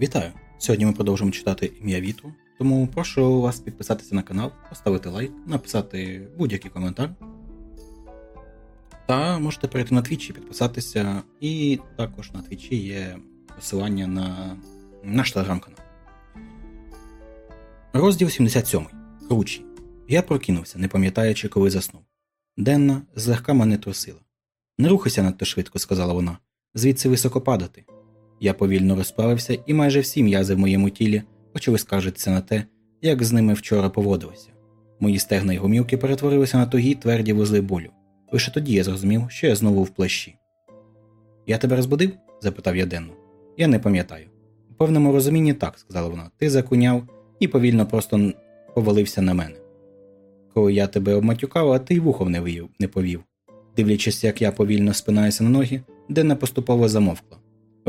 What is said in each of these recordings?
Вітаю! Сьогодні ми продовжуємо читати ім'я вітру, тому прошу вас підписатися на канал, поставити лайк, написати будь-який коментар. Та можете перейти на Твічі, підписатися, і також на Твічі є посилання на наш телеграм-канал. Розділ 77. Кручі. Я прокинувся, не пам'ятаючи, коли заснув. Денна злегка мене трусила. Не рухайся надто швидко, сказала вона, звідси високо падати. Я повільно розправився, і майже всі м'язи в моєму тілі почали скаржитися на те, як з ними вчора поводилися. Мої стегна й гумілки перетворилися на тугі тверді вузли болю. Лише тоді я зрозумів, що я знову в плащі. Я тебе розбудив? запитав я Денну. Я не пам'ятаю. У певному розумінні так, сказала вона. Ти закуняв і повільно просто повалився на мене. Коли я тебе обматюкав, а ти й вухом не виїв, не повів. Дивлячись, як я повільно спинаюся на ноги, Денна поступово замовкла.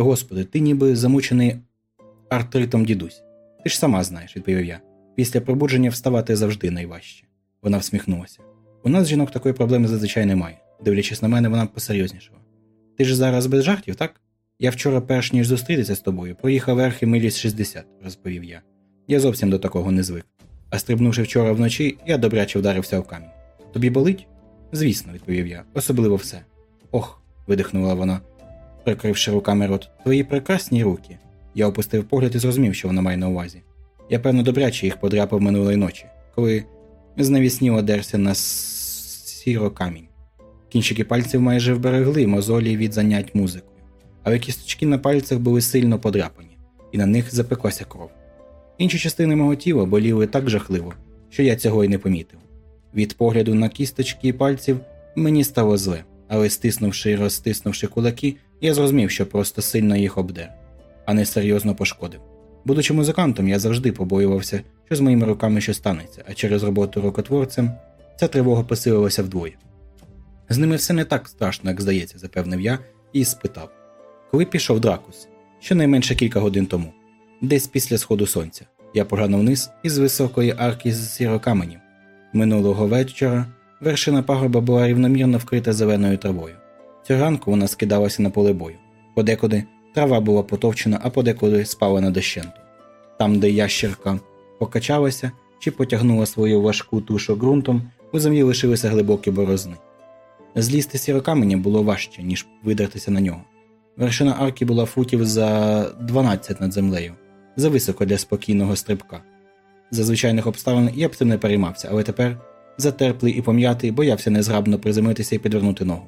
Господи, ти ніби замучений артритом дідусь. Ти ж сама знаєш, відповів я. Після пробудження вставати завжди найважче. Вона всміхнулася. У нас жінок такої проблеми зазвичай немає. Дивлячись на мене, вона посерйознішала. Ти ж зараз без жартів, так? Я вчора, перш ніж зустрітися з тобою, проїхав верхи милі з 60, розповів я. Я зовсім до такого не звик. А стрибнувши вчора вночі, я добряче вдарився в камінь. Тобі болить? Звісно, відповів я, особливо все. Ох, видихнула вона прикривши руками рот, твої прекрасні руки. Я опустив погляд і зрозумів, що вона має на увазі. Я, певно, добряче їх подряпав минулої ночі, коли знавісніво дерся на сіро камінь. Кінчики пальців майже вберегли мозолі від занять музикою, але кісточки на пальцях були сильно подряпані, і на них запеклася кров. Інші частини мого тіла боліли так жахливо, що я цього й не помітив. Від погляду на кісточки і пальців мені стало зле, але стиснувши і розтиснувши кулаки, я зрозумів, що просто сильно їх обдер, а не серйозно пошкодив. Будучи музикантом, я завжди побоювався, що з моїми руками щось станеться, а через роботу рукотворцем ця тривога посилилася вдвоє. З ними все не так страшно, як здається, запевнив я і спитав коли пішов дракус? Щонайменше кілька годин тому, десь після сходу сонця. Я поглянув вниз із високої арки з сірокаменів. Минулого вечора вершина пагорба була рівномірно вкрита зеленою травою. Ранку вона скидалася на поле бою. Подекуди трава була потовчена, а подекуди спала на дощенту. Там, де ящерка покачалася чи потягнула свою важку тушу ґрунтом, у землі лишилися глибокі борозни. Злізти сірокаменя було важче, ніж видертися на нього. Вершина арки була футів за 12 над землею, зависоко для спокійного стрибка. За звичайних обставин я б цим не переймався, але тепер, затерплий і пом'ятий, боявся незграбно приземлитися і підвернути ногу.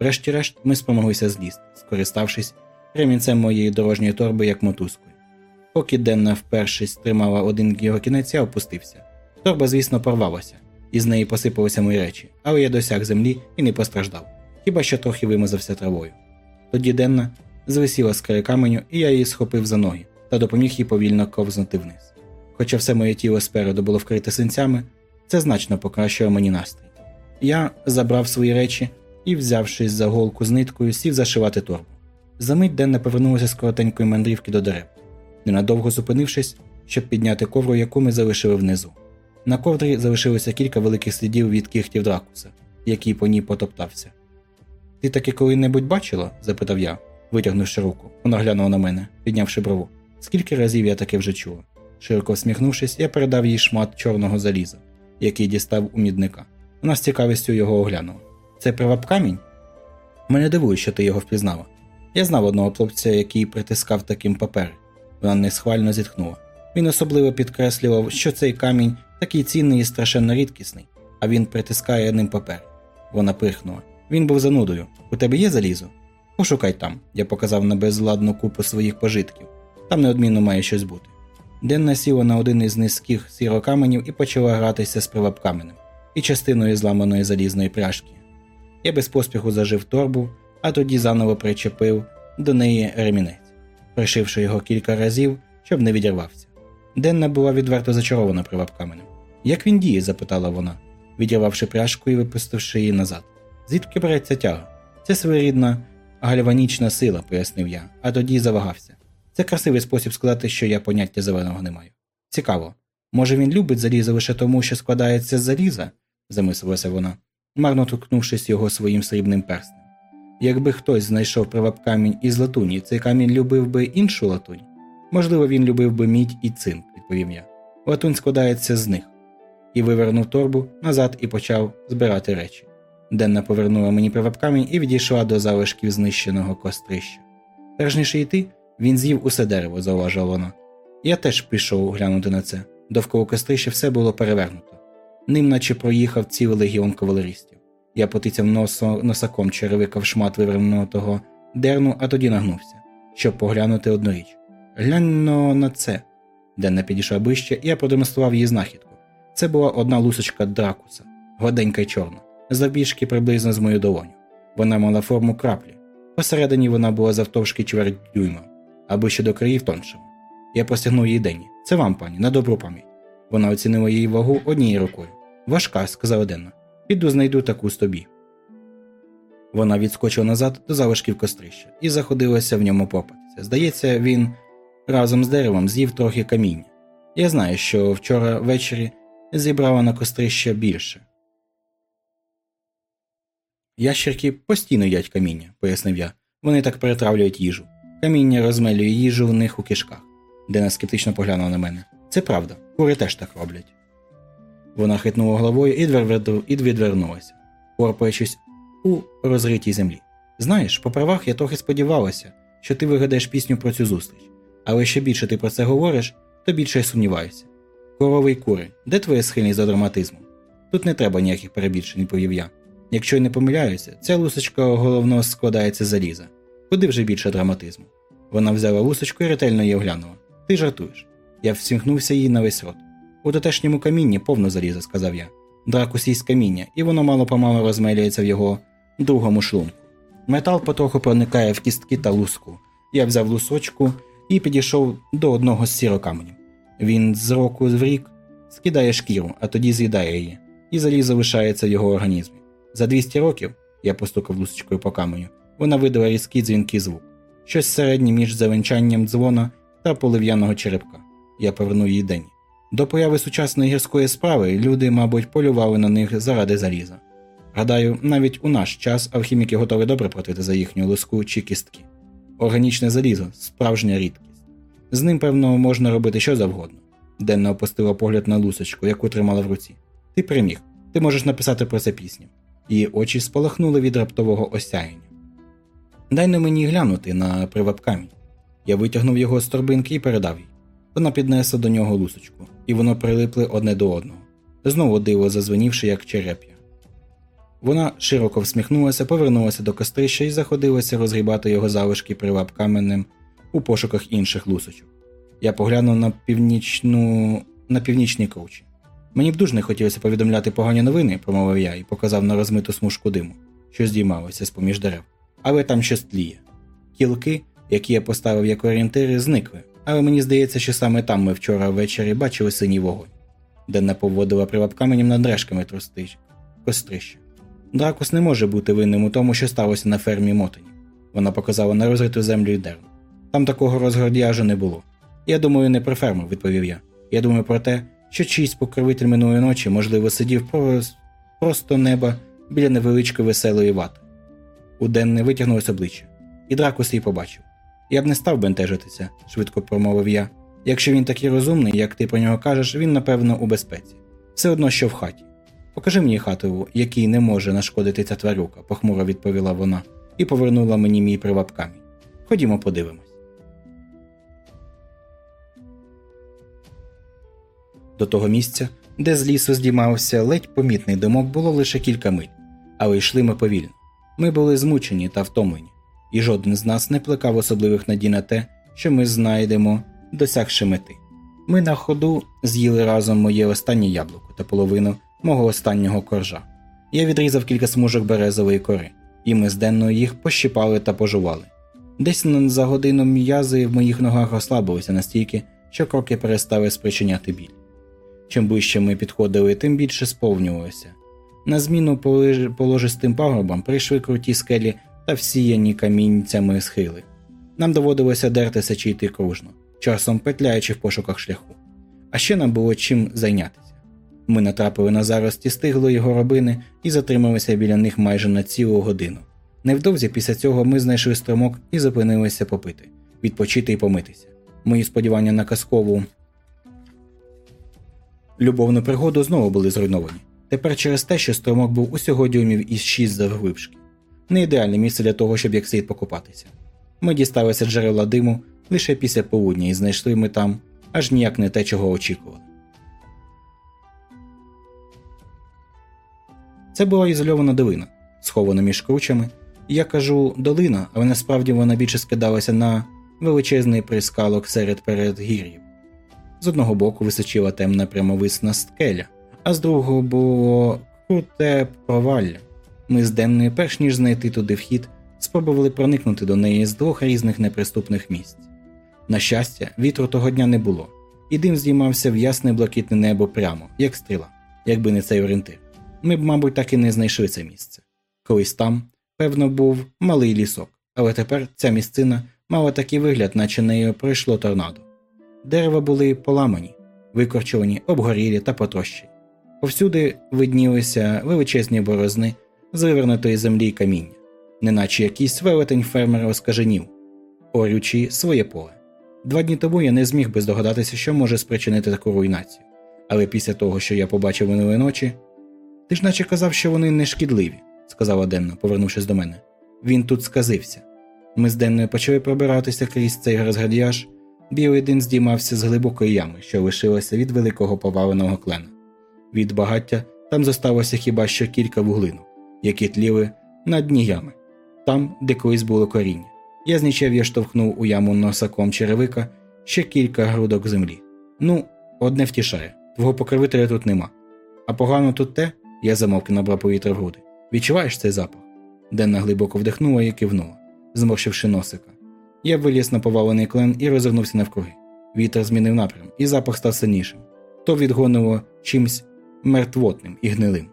Врешті-решт, ми спромоглися злізти, скориставшись ремінцем моєї дорожньої торби як мотузкою. Поки Денна вперше стримала один його кінець, я опустився. Торба, звісно, порвалася, і з неї посипалися мої речі, але я досяг землі і не постраждав, хіба що трохи вимазався травою. Тоді Денна звисіла з краю каменю, і я її схопив за ноги та допоміг їй повільно ковзнути вниз. Хоча все моє тіло спереду було вкрите синцями, це значно покращило мені настрій. Я забрав свої речі і, взявшись за голку з ниткою, сів зашивати торбу. Замить Денна повернулася з коротенької мандрівки до дерев, ненадовго зупинившись, щоб підняти ковру, яку ми залишили внизу. На ковдрі залишилося кілька великих слідів від кігтів дракуса, який по ній потоптався. Ти таки коли-небудь бачила? запитав я, витягнувши руку. Вона глянула на мене, піднявши брову. Скільки разів я таке вже чула? Широко всміхнувшись, я передав їй шмат чорного заліза, який дістав у мідника. Вона з цікавістю його оглянула. Це приваб-камінь? Мене дивує, що ти його впізнала. Я знав одного хлопця, який притискав таким папер. Вона несхвально зітхнула. Він особливо підкреслював, що цей камінь такий цінний і страшенно рідкісний, а він притискає ним папер. Вона пирхнула. Він був занудою. У тебе є залізо? Пошукай там, я показав на безладну купу своїх пожитків. Там неодмінно має щось бути. Денна сіла на один із низьких сірокаменів і почала гратися з привабкаменем і частиною зламаної залізної пряжки. Я без поспіху зажив торбу, а тоді заново причепив до неї ремінець, пришивши його кілька разів, щоб не відірвався. Денна була відверто зачарована привабкаменем. Як він діє? запитала вона, відірвавши пряжку і випустивши її назад. Звідки береться тяга? Це своєрідна гальванічна сила, пояснив я, а тоді завагався. Це красивий спосіб сказати, що я поняття зеленого не маю. Цікаво. Може він любить залізо лише тому, що складається з заліза? замислилася вона марно торкнувшись його своїм срібним перстем. Якби хтось знайшов приваб камінь із латуні, цей камінь любив би іншу латунь. Можливо, він любив би мідь і цинк, відповів я. Латунь складається з них. І вивернув торбу назад і почав збирати речі. Денна повернула мені привабкамінь і відійшла до залишків знищеного кострища. Перш ніж йти, він з'їв усе дерево, зауважила вона. Я теж пішов глянути на це. Довкола кострища все було перевернуто. Ним наче проїхав цілий легіон кавалеристів. Я потицяв носо, носаком черевикав шмат виверненого того дерну, а тоді нагнувся, щоб поглянути одну річ. Гляньно на це. Денна підійшла ближче, і я продемонстрував її знахідку. Це була одна лусочка дракуса, гладенька й чорна, завбільшки приблизно з мою долоню. Вона мала форму краплі. Посередині вона була завтовшки чверть дюйма, а ближче до країв тоншими. Я простягнув її Денні. Це вам, пані, на добру пам'ять. Вона оцінила її вагу однією рукою. Важка, сказала Денна. Піду знайду таку з тобі. Вона відскочила назад до залишків кострища і заходилася в ньому попатися. Здається, він разом з деревом з'їв трохи каміння. Я знаю, що вчора ввечері зібрала на кострище більше. Ящерки постійно їдять каміння, пояснив я. Вони так перетравлюють їжу. Каміння розмелює їжу в них у кишках. Дена скептично поглянула на мене. Це правда, кури теж так роблять. Вона хитнула головою і відвернулася, порпаючись у розритій землі. Знаєш, по правах я трохи сподівалася, що ти вигадаєш пісню про цю зустріч, але що більше ти про це говориш, то більше я сумніваюся. Корови й кури, де твоя схильність до драматизму? Тут не треба ніяких перебільшень, відповів я. Якщо й не помиляюся, ця лусочка головно складається з заліза. Куди вже більше драматизму? Вона взяла лусочку і ретельно її оглянула. Ти жартуєш. Я всімкнувся їй на весь рот. У дотешньому камінні повно заліза, сказав я. Дракус їсть каміння, і воно мало помалу розмелюється в його другому шлунку. Метал потроху проникає в кістки та луску. Я взяв лусочку і підійшов до одного з сірокаменів. Він з року в рік скидає шкіру, а тоді з'їдає її, і залізо лишається в його організмі. За 200 років, я постукав лусочкою по каменю, вона видала різкий дзвінкий звук, щось середнє між завенчанням дзвона та полив'яного черепка. Я повернув її день. До появи сучасної гірської справи люди, мабуть, полювали на них заради заліза. Гадаю, навіть у наш час алхіміки готові добре платити за їхню лиску чи кістки. Органічне залізо справжня рідкість. З ним, певно, можна робити що завгодно. Денна опустила погляд на лусочку, яку тримала в руці. Ти приміг, ти можеш написати про це пісню. Її очі спалахнули від раптового осяяння. Дай на мені глянути на привабкамінь. Я витягнув його з торбинки і передав їй. Вона піднесла до нього лусочку, і воно прилипли одне до одного, знову диво зазвенівши, як череп'я. Вона широко всміхнулася, повернулася до кострища і заходилася розгрібати його залишки приваб каменем у пошуках інших лусочок. Я поглянув на північну на північні кручі. Мені б дуже не хотілося повідомляти погані новини, промовив я і показав на розмиту смужку диму, що здіймалося з поміж дерев. Але там щось тліє. Кілки, які я поставив як орієнтири, зникли, але мені здається, що саме там ми вчора ввечері бачили синій вогонь, де не поводила приваб каменем над решками кострища. Дракус не може бути винним у тому, що сталося на фермі Мотоні. Вона показала на розриту землю й дерево. Там такого розгордяжу не було. Я думаю, не про ферму, відповів я. Я думаю про те, що чийсь покровитель минулої ночі, можливо, сидів просто неба біля невеличкої веселої вати. У Денне витягнулося обличчя, і дракус її побачив. Я б не став бентежитися, швидко промовив я. Якщо він такий розумний, як ти про нього кажеш, він напевно у безпеці. Все одно, що в хаті. Покажи мені хату, якій не може нашкодити ця тварюка, похмуро відповіла вона і повернула мені мій приваб камінь. Ходімо, подивимось. До того місця, де з лісу здіймався ледь помітний димок, було лише кілька миль, але йшли ми повільно. Ми були змучені та втомлені, і жоден з нас не плекав особливих надій на те, що ми знайдемо, досягши мети. Ми на ходу з'їли разом моє останнє яблуко та половину мого останнього коржа. Я відрізав кілька смужок березової кори, і ми зденно їх пощипали та пожували. Десь за годину м'язи в моїх ногах розслабилися настільки, що кроки перестали спричиняти біль. Чим ближче ми підходили, тим більше сповнювалося. На зміну положистим пагорбам прийшли круті скелі та всіяні камінцями схили. Нам доводилося дертися чи йти кружно, часом петляючи в пошуках шляху. А ще нам було чим зайнятися. Ми натрапили на зарості стиглої горобини і затрималися біля них майже на цілу годину. Невдовзі після цього ми знайшли струмок і зупинилися попити, відпочити і помитися. Мої сподівання на казкову любовну пригоду знову були зруйновані. Тепер через те, що струмок був усього дюймів із 6 завглибшки. Не ідеальне місце для того, щоб як слід покупатися. Ми дісталися джерела диму лише після полудня і знайшли ми там аж ніяк не те, чого очікували. Це була ізольована долина, схована між кручами. Я кажу долина, але насправді вона більше скидалася на величезний прискалок серед передгір'їв. З одного боку височила темна прямовисна скеля, а з другого було круте провалля. Ми з Денною, перш ніж знайти туди вхід, спробували проникнути до неї з двох різних неприступних місць. На щастя, вітру того дня не було, і дим здіймався в ясне блакитне небо прямо, як стріла, якби не цей орієнтир. Ми б, мабуть, так і не знайшли це місце. Колись там, певно, був малий лісок, але тепер ця місцина мала такий вигляд, наче нею пройшло торнадо. Дерева були поламані, викорчовані, обгорілі та потрощені. Повсюди виднілися величезні борозни з вивернутої землі й каміння, неначе якийсь велетень фермер оскаженів, орючи своє поле. Два дні тому я не зміг би здогадатися, що може спричинити таку руйнацію, але після того, що я побачив минулої ночі, ти ж наче казав, що вони не шкідливі, сказала Денна, повернувшись до мене. Він тут сказився. Ми з Денною почали пробиратися крізь цей розгадіяж. Білий дим здіймався з глибокої ями, що лишилася від великого поваленого клена. Від багаття там зосталося хіба що кілька вуглинок, які тліли на дні ями, там, де колись було коріння. Я з я штовхнув у яму носаком черевика ще кілька грудок землі. Ну, одне втішає твого покровителя тут нема. А погано тут те, я замовки набрав повітря в груди. Відчуваєш цей запах? Денна глибоко вдихнула і кивнула, зморщивши носика. Я виліз на повалений клен і розвернувся навкруги. Вітер змінив напрям, і запах став сильнішим. То відгонило чимсь мертвотним і гнилим.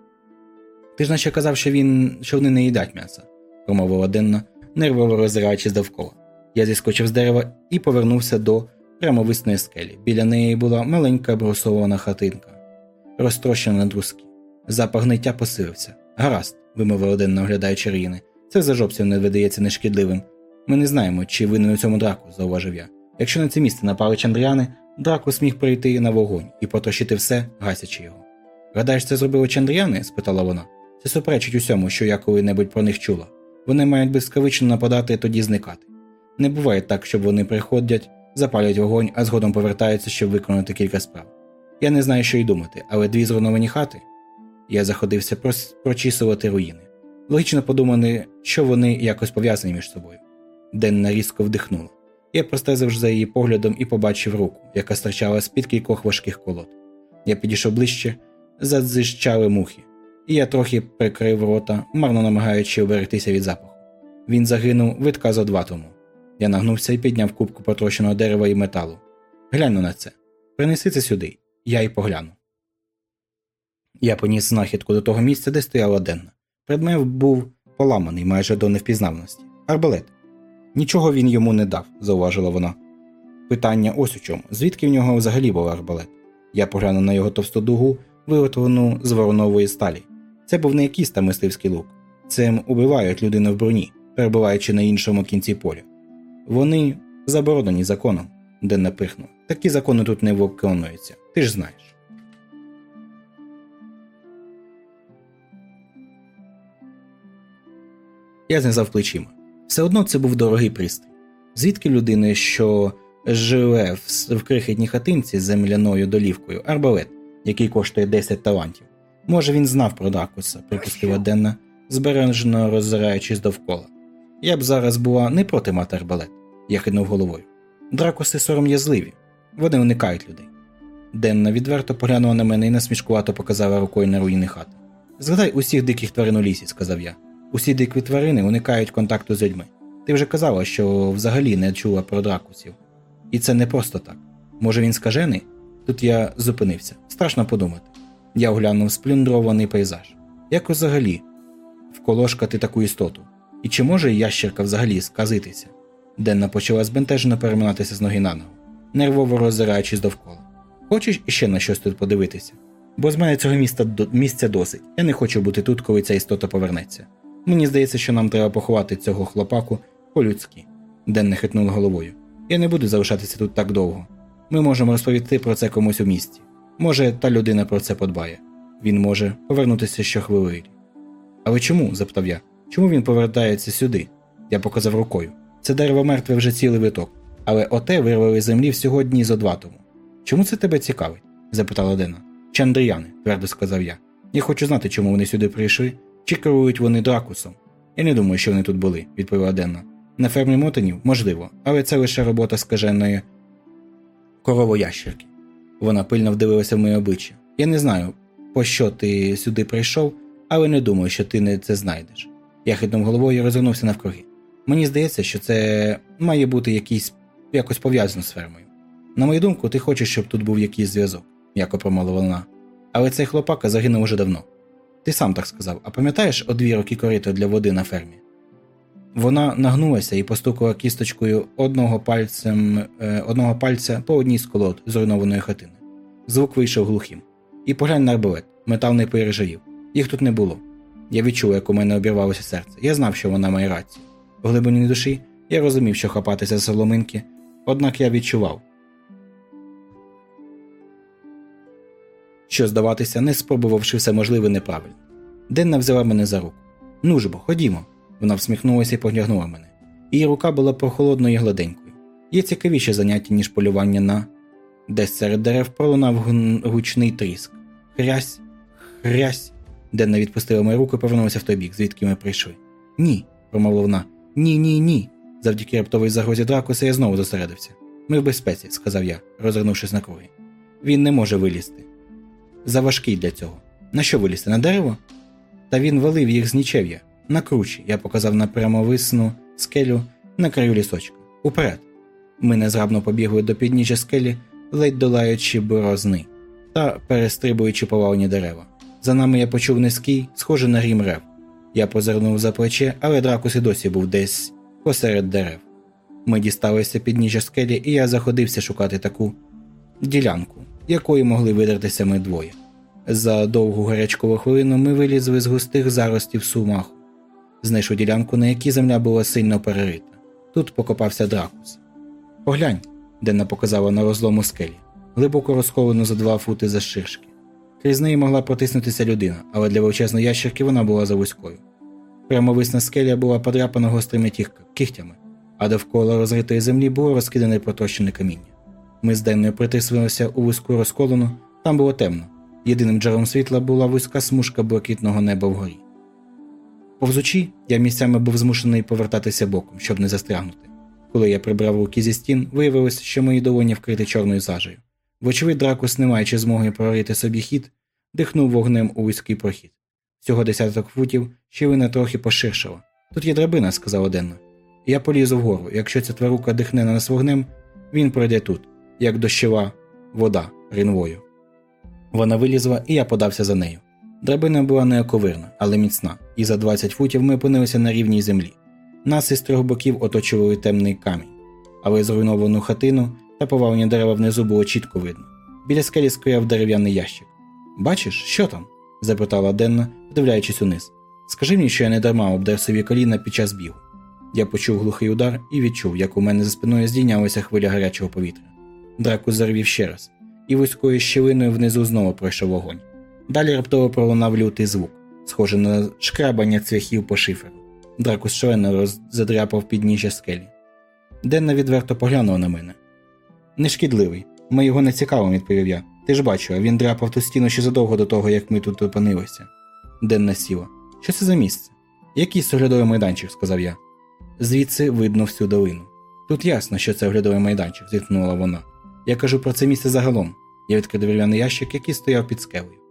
Ти ж наче казав, що він що вони не їдять м'яса, промовила Денна, нервово роззираючись довкола. Я зіскочив з дерева і повернувся до прямовисної скелі. Біля неї була маленька брусована хатинка, розтрощена на друзки. Запах гниття посилився. Гаразд, вимовив один, наглядаючи руїни. Це за жопців не видається нешкідливим. Ми не знаємо, чи винен у цьому драку, зауважив я. Якщо на це місце напали чандріани, драку зміг прийти на вогонь і потрошити все, гасячи його. Гадаєш, це зробили чандріани? спитала вона. Це суперечить усьому, що я коли-небудь про них чула. Вони мають безкавично нападати і тоді зникати. Не буває так, щоб вони приходять, запалять вогонь, а згодом повертаються, щоб виконати кілька справ. Я не знаю, що й думати, але дві зруйновані хати. Я заходився прочісувати руїни. Логічно подумати, що вони якось пов'язані між собою. Денна різко вдихнула. Я простезив за її поглядом і побачив руку, яка стирчала з під кількох важких колод. Я підійшов ближче, задзищали мухи, і я трохи прикрив рота, марно намагаючи оберегтися від запаху. Він загинув витка зо два тому. Я нагнувся і підняв кубку потрощеного дерева і металу. Гляну на це. Принеси це сюди, я й погляну. Я поніс знахідку до того місця, де стояла Денна. Предмет був поламаний майже до невпізнавності. Арбалет. Нічого він йому не дав, зауважила вона. Питання ось у чому, звідки в нього взагалі був арбалет? Я поглянув на його товсту дугу, виготовлену з воронової сталі. Це був не якийсь там мисливський лук. Цим убивають людину в броні, перебуваючи на іншому кінці поля. Вони заборонені законом, де напихнув. Такі закони тут не виконуються, ти ж знаєш. Я знизав плечима. Все одно це був дорогий пристрій. Звідки людини, що живе в крихітній хатинці з земляною долівкою, арбалет, який коштує 10 талантів. Може, він знав про Дракуса, припустила Денна, збережено роззираючись довкола. Я б зараз була не проти мати арбалет, я хиднув головою. Дракуси сором'язливі, вони уникають людей. Денна відверто поглянула на мене і насмішкувато показала рукою на руїни хати. Згадай усіх диких тварин у лісі, сказав я. Усі дикі тварини уникають контакту з людьми. Ти вже казала, що взагалі не чула про дракусів. І це не просто так. Може він скажений? Тут я зупинився. Страшно подумати. Я оглянув сплюндрований пейзаж. Як взагалі вколошкати таку істоту? І чи може ящерка взагалі сказитися? Денна почала збентежено переминатися з ноги на ногу, нервово роззираючись довкола. Хочеш іще на щось тут подивитися? Бо з мене цього міста місця досить. Я не хочу бути тут, коли ця істота повернеться. Мені здається, що нам треба поховати цього хлопаку по-людськи. Денне хитнула головою. Я не буду залишатися тут так довго. Ми можемо розповісти про це комусь у місті. Може, та людина про це подбає. Він може повернутися щохвилини. Але чому? запитав я. Чому він повертається сюди? Я показав рукою. Це дерево мертве вже цілий виток, але оте вирвали з землі всього дні зо два тому. Чому це тебе цікавить? запитала Дена. Чандріяни, твердо сказав я. Я хочу знати, чому вони сюди прийшли, чи керують вони дракусом. Я не думаю, що вони тут були, відповіла Денна. На фермі мотанів можливо, але це лише робота скаженої коровоящерки. Вона пильно вдивилася в моє обличчя. Я не знаю, по що ти сюди прийшов, але не думаю, що ти не це знайдеш. Я хитнув головою і розвернувся навкруги. Мені здається, що це має бути якийсь, якось пов'язано з фермою. На мою думку, ти хочеш, щоб тут був якийсь зв'язок, м'яко промовила вона. Але цей хлопака загинув уже давно. Ти сам так сказав, а пам'ятаєш одвірок і корито для води на фермі? Вона нагнулася і постукала кісточкою одного пальцем, е, одного пальця по одній з колод зруйнованої хатини. Звук вийшов глухим. І поглянь на арбалет, метал не переживів. Їх тут не було. Я відчув, як у мене обірвалося серце. Я знав, що вона має рацію. В глибині душі я розумів, що хапатися за соломинки, однак я відчував, що здаватися, не спробувавши все можливе неправильно. Денна взяла мене за руку. Ну ж бо, ходімо. Вона всміхнулася і потягнула мене. Її рука була прохолодною і гладенькою. Є цікавіше заняття, ніж полювання на. Десь серед дерев пролунав гучний тріск. Хрясь, хрясь. Денна відпустила мою руку і повернулася в той бік, звідки ми прийшли. Ні, промовила вона. Ні, ні, ні. Завдяки раптовій загрозі дракуса я знову зосередився. Ми в безпеці, сказав я, розвернувшись на круги. Він не може вилізти. Заважкий для цього. На що вилізти? На дерево? Та він валив їх з нічев'я. На кручі, я показав на прямовисну скелю на краю лісочка. Уперед. Ми незграбно побігли до підніжжя скелі, ледь долаючи борозни та перестрибуючи повалені дерева. За нами я почув низький, схожий на грім рев. Я позирнув за плече, але дракус і досі був десь посеред дерев. Ми дісталися підніжжя скелі, і я заходився шукати таку ділянку, якої могли видертися ми двоє. За довгу гарячкову хвилину ми вилізли з густих заростів сумаху. Знайшов ділянку, на якій земля була сильно перерита. Тут покопався дракус. Поглянь, Денна показала на розлому скелі, глибоко розколену за два фути за ширшки. Крізь неї могла протиснутися людина, але для величезної ящерки вона була завузькою. Прямовисна скеля була подряпана гострими кігтями, а довкола розритої землі було розкидане протощене каміння. Ми з Денною притиснулися у вузьку розколену, там було темно. Єдиним джерелом світла була вузька смужка блакитного неба вгорі. Повзучи, я місцями був змушений повертатися боком, щоб не застрягнути. Коли я прибрав руки зі стін, виявилось, що мої долоні вкриті чорною зажею. Вочевидь, дракус, не маючи змоги прорити собі хід, дихнув вогнем у вузький прохід. Всього десяток футів щілина трохи поширшила. Тут є драбина, сказала Денна. Я полізу вгору. Якщо ця тварука дихне на нас вогнем, він пройде тут, як дощова вода ринвою. Вона вилізла, і я подався за нею. Драбина була не оковирна, але міцна, і за 20 футів ми опинилися на рівній землі. Нас із трьох боків оточували темний камінь, але зруйновану хатину та повалені дерева внизу було чітко видно. Біля скелі скояв дерев'яний ящик. Бачиш, що там? запитала Денна, вдивляючись униз. Скажи мені, що я не дарма обдер собі коліна під час бігу. Я почув глухий удар і відчув, як у мене за спиною здійнялася хвиля гарячого повітря. Драку зарвів ще раз, і вузькою щілиною внизу знову пройшов вогонь. Далі раптово пролунав лютий звук, схожий на шкрабання цвяхів по шиферу. Дракус членно задряпав підніжжя скелі. Денна відверто поглянув на мене. Нешкідливий. Ми його не цікавимо, відповів я. Ти ж бачила, він дряпав ту стіну ще задовго до того, як ми тут опинилися. Денна сіла. Що це за місце? Якийсь оглядовий майданчик, сказав я. Звідси видно всю долину. Тут ясно, що це оглядовий майданчик, зіткнула вона. Я кажу про це місце загалом. Я відкрив дерев'яний ящик, який стояв під скелею.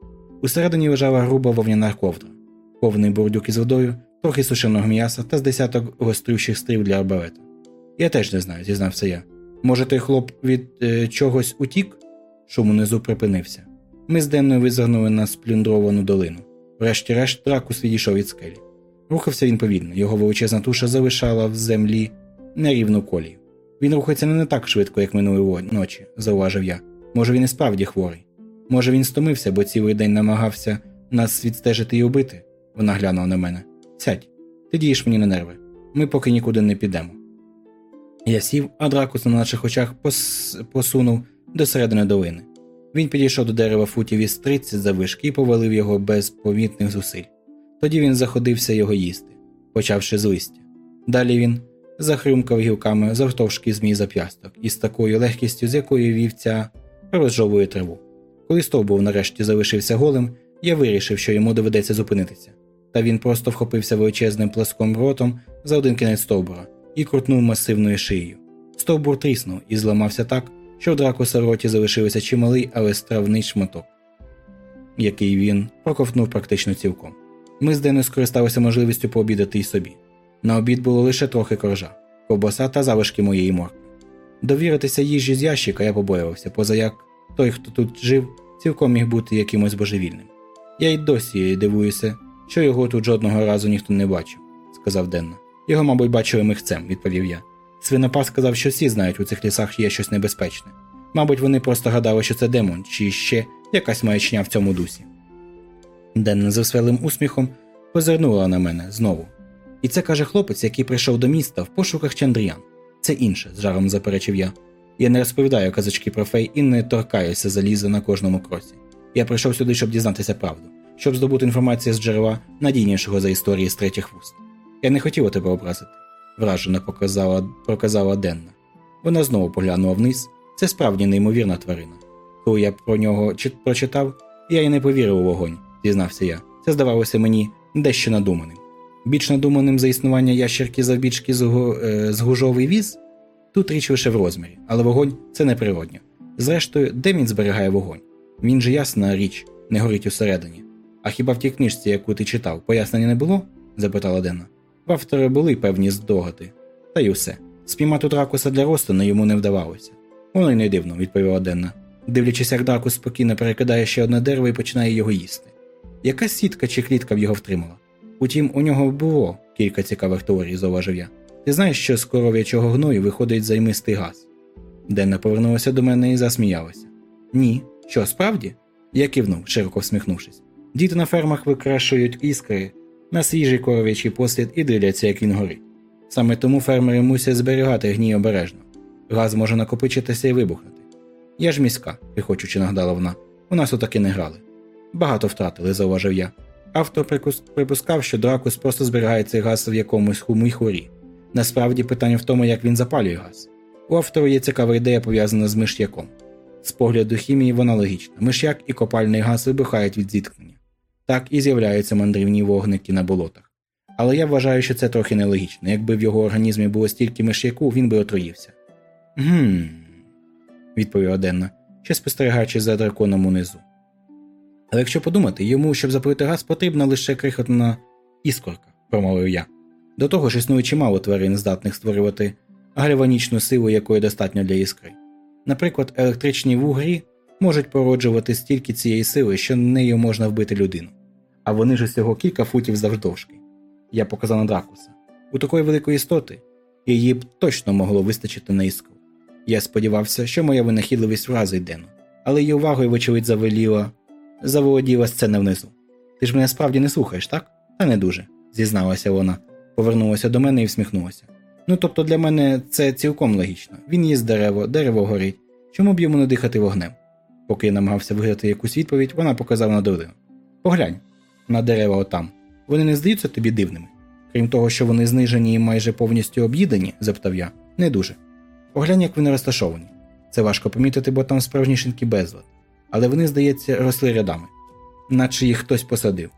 Усередині лежала груба вовняна ковдра, повний бурдюк із водою, трохи сушеного м'яса та з десяток гострющих стрів для арбалета. Я теж не знаю, зізнався я. Може, той хлоп від е, чогось утік? Шум унизу припинився. Ми з Денною визирнули на сплюндровану долину. Врешті-решт, дракус відійшов від скелі. Рухався він повільно, його величезна туша залишала в землі нерівну колію. Він рухається не так швидко, як минулої ночі, зауважив я. Може, він і справді хворий. Може, він стомився, бо цілий день намагався нас відстежити і убити. Вона глянула на мене. Сядь, ти дієш мені на нерви. Ми поки нікуди не підемо. Я сів, а дракус на наших очах пос... посунув до середини долини. Він підійшов до дерева футів із 30 завишки і повалив його без помітних зусиль. Тоді він заходився його їсти, почавши з листя. Далі він захрумкав гілками завтовшки змій зап'ясток із такою легкістю, з якою вівця розжовує траву. Коли стовбур нарешті залишився голим, я вирішив, що йому доведеться зупинитися. Та він просто вхопився величезним пласком ротом за один кінець стовбура і крутнув масивною шиєю. Стовбур тріснув і зламався так, що в дракуса в роті залишився чималий, але стравний шматок, який він проковтнув практично цілком. Ми з Деною скористалися можливістю пообідати й собі. На обід було лише трохи коржа, ковбаса та залишки моєї моркви. Довіритися їжі з ящика я побоювався, поза як той, хто тут жив, цілком міг бути якимось божевільним. Я й досі дивуюся, що його тут жодного разу ніхто не бачив, сказав Денна. Його, мабуть, бачили михцем, відповів я. Свинопас сказав, що всі знають, у цих лісах є щось небезпечне. Мабуть, вони просто гадали, що це демон, чи ще якась маячня в цьому дусі. Денна з веселим усміхом позирнула на мене знову. І це каже хлопець, який прийшов до міста в пошуках Чандріян. Це інше, з жаром заперечив я. Я не розповідаю казочки про фей і не торкаюся заліза на кожному кроці. Я прийшов сюди, щоб дізнатися правду, щоб здобути інформацію з джерела надійнішого за історії з третіх вуст. Я не хотіла тебе образити, вражено показала, проказала Денна. Вона знову поглянула вниз. Це справді неймовірна тварина. Коли я про нього прочитав, я й не повірив у вогонь, зізнався я. Це здавалося мені дещо надуманим. Більш надуманим за існування ящерки завбільшки з е, гужовий віз? Тут річ лише в розмірі, але вогонь це неприродньо. Зрештою, де він зберігає вогонь? Він же ясна річ, не горить усередині. А хіба в тій книжці, яку ти читав, пояснення не було? запитала Денна. В автора були певні здогади. Та й усе. Спіймати дракуса для розтину йому не вдавалося. Воно й не дивно, відповіла Денна. Дивлячись, як дракус спокійно перекидає ще одне дерево і починає його їсти. Яка сітка чи клітка б його втримала? Утім, у нього було кілька цікавих теорій, зауважив я. Ти знаєш, що з коров'ячого гною виходить займистий газ? Денна повернулася до мене і засміялася. Ні. Що, справді? Я кивнув, широко всміхнувшись. Діти на фермах викрашують іскри на свіжий коров'ячий послід і дивляться, як він горить. Саме тому фермери мусять зберігати гній обережно. Газ може накопичитися і вибухнути. Я ж міська, прихочучи нагадала вона. У нас отаки не грали. Багато втратили, зауважив я. Автор припускав, що дракус просто зберігає цей газ в якомусь хорі. Насправді питання в тому, як він запалює газ. У автора є цікава ідея пов'язана з миш'яком. З погляду хімії вона логічна. Миш'як і копальний газ вибухають від зіткнення. Так і з'являються мандрівні вогники на болотах. Але я вважаю, що це трохи нелогічно. Якби в його організмі було стільки миш'яку, він би отруївся. Гм. відповіла Денна, ще спостерігаючи за драконом унизу. Але якщо подумати, йому, щоб запалити газ, потрібна лише крихотна іскорка, промовив я. До того ж існує чимало тварин, здатних створювати гальванічну силу, якої достатньо для іскри. Наприклад, електричні вугрі можуть породжувати стільки цієї сили, що нею можна вбити людину. А вони ж усього кілька футів завдовжки. Я показав на дракуса. У такої великої істоти її б точно могло вистачити на іскру. Я сподівався, що моя винахідливість вразить Дену, але її увагою, вочевидь, завеліла заволоділа сцена внизу. Ти ж мене справді не слухаєш, так? Та не дуже, зізналася вона, повернулася до мене і всміхнулася. Ну тобто для мене це цілком логічно. Він їсть дерево, дерево горить. Чому б йому не дихати вогнем? Поки я намагався виграти якусь відповідь, вона показала на долину. Поглянь на дерева отам. Вони не здаються тобі дивними. Крім того, що вони знижені і майже повністю об'їдені, запитав я, не дуже. Поглянь, як вони розташовані. Це важко помітити, бо там справжнішенький безлад але вони, здається, росли рядами, наче їх хтось посадив.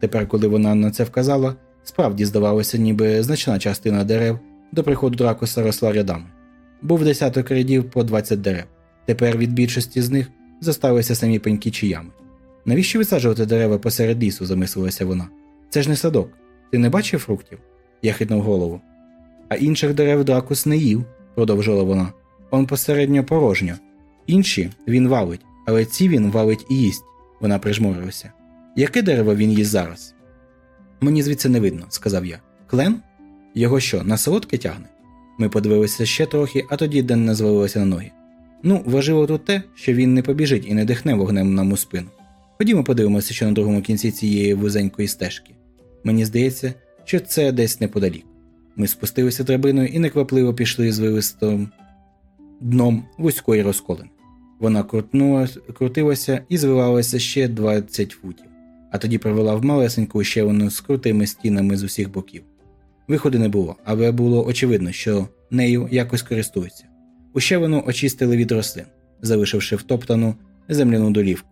Тепер, коли вона на це вказала, справді здавалося, ніби значна частина дерев до приходу дракоса росла рядами. Був десяток рядів по 20 дерев. Тепер від більшості з них зосталися самі пеньки чи ями. Навіщо висаджувати дерева посеред лісу? замислилася вона. Це ж не садок. Ти не бачив фруктів? Я хитнув голову. А інших дерев дракус не їв, продовжила вона. Он посередньо порожньо. Інші він валить, але ці він валить і їсть, вона прижмурилася. Яке дерево він їсть зараз? Мені звідси не видно, сказав я. Клен? Його що, на солодке тягне? Ми подивилися ще трохи, а тоді Денна звалилася на ноги. Ну, важливо тут те, що він не побіжить і не дихне вогнем нам у спину. Ходімо подивимося, що на другому кінці цієї вузенької стежки. Мені здається, що це десь неподалік. Ми спустилися драбиною і неквапливо пішли з вивистом дном вузької розколини. Вона крутилася і звивалася ще 20 футів, а тоді провела в малесеньку ущелину з крутими стінами з усіх боків. Виходу не було, але було очевидно, що нею якось користуються. Ущелину очистили від рослин, залишивши втоптану земляну долівку.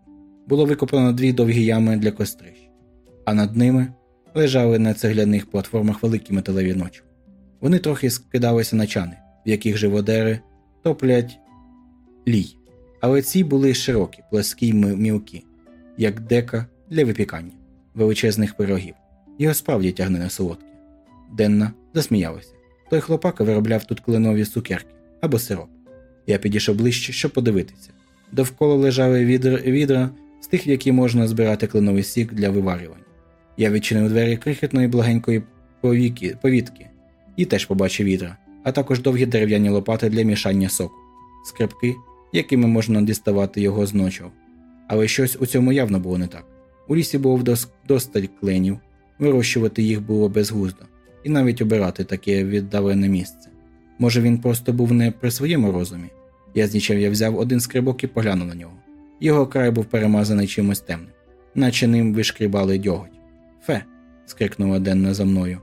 Було викопано дві довгі ями для кострищ, а над ними лежали на цегляних платформах великі металеві ночі. Вони трохи скидалися на чани, в яких живодери топлять лій, але ці були широкі, пласкі й мілкі, як дека для випікання величезних пирогів. Його справді тягне на солодкі. Денна засміялася. Той хлопака виробляв тут кленові цукерки або сироп. Я підійшов ближче, щоб подивитися. Довкола лежали відра, відра з тих, в які можна збирати кленовий сік для виварювання. Я відчинив двері крихітної благенької повіки, повітки і теж побачив відра, а також довгі дерев'яні лопати для мішання соку, скрипки, якими можна діставати його з ночов. Але щось у цьому явно було не так. У лісі було досталь кленів, вирощувати їх було безглуздо, і навіть обирати таке віддалене місце. Може, він просто був не при своєму розумі. Я знічав я взяв один скрибок і поглянув на нього. Його край був перемазаний чимось темним, наче ним вишкрібали дьоготь. Фе. скрикнула Денна за мною.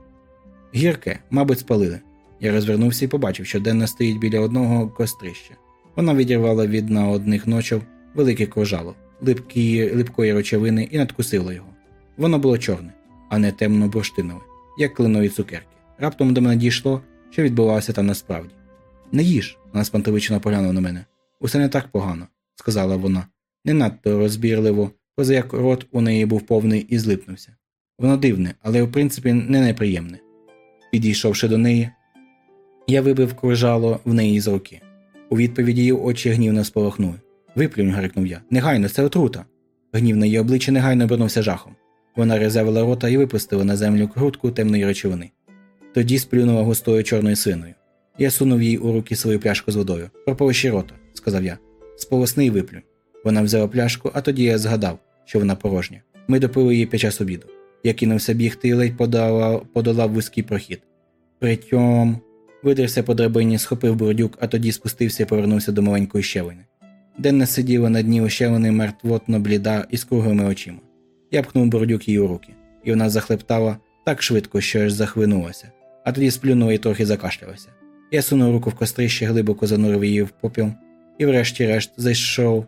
Гірке, мабуть, спалили. Я розвернувся і побачив, що Денна стоїть біля одного кострища. Вона відірвала від на одних ночів велике кружало, липкі, липкої речовини і надкусила його. Воно було чорне, а не темно бурштинове, як клинові цукерки. Раптом до мене дійшло, що відбувалося там насправді. Не їж, вона спантовичено поглянула на мене. Усе не так погано, сказала вона, не надто розбірливо, поза як рот у неї був повний і злипнувся. Воно дивне, але в принципі не неприємне. Підійшовши до неї, я вибив кружало в неї з руки. У відповіді її очі гнівно спалахнули. Виплюнь, гарикнув я. Негайно, це отрута. Гнів на її обличчя негайно обернувся жахом. Вона резавила рота і випустила на землю грудку темної речовини. Тоді сплюнула густою чорною свиною. Я сунув їй у руки свою пляшку з водою. Прополощи рота, сказав я. Сполосни і виплюнь. Вона взяла пляшку, а тоді я згадав, що вона порожня. Ми допили її під час обіду. Я кинувся бігти і ледь подолав, подолав вузький прохід. Притьом видерся по драбині, схопив бордюк, а тоді спустився і повернувся до маленької щелини. Денна сиділа на дні ущелини мертвотно бліда і з круглими очима. Я пхнув бордюк її у руки, і вона захлептала так швидко, що аж захвинулася, а тоді сплюнула і трохи закашлялася. Я сунув руку в кострище, глибоко занурив її в попіл і, врешті-решт, зайшов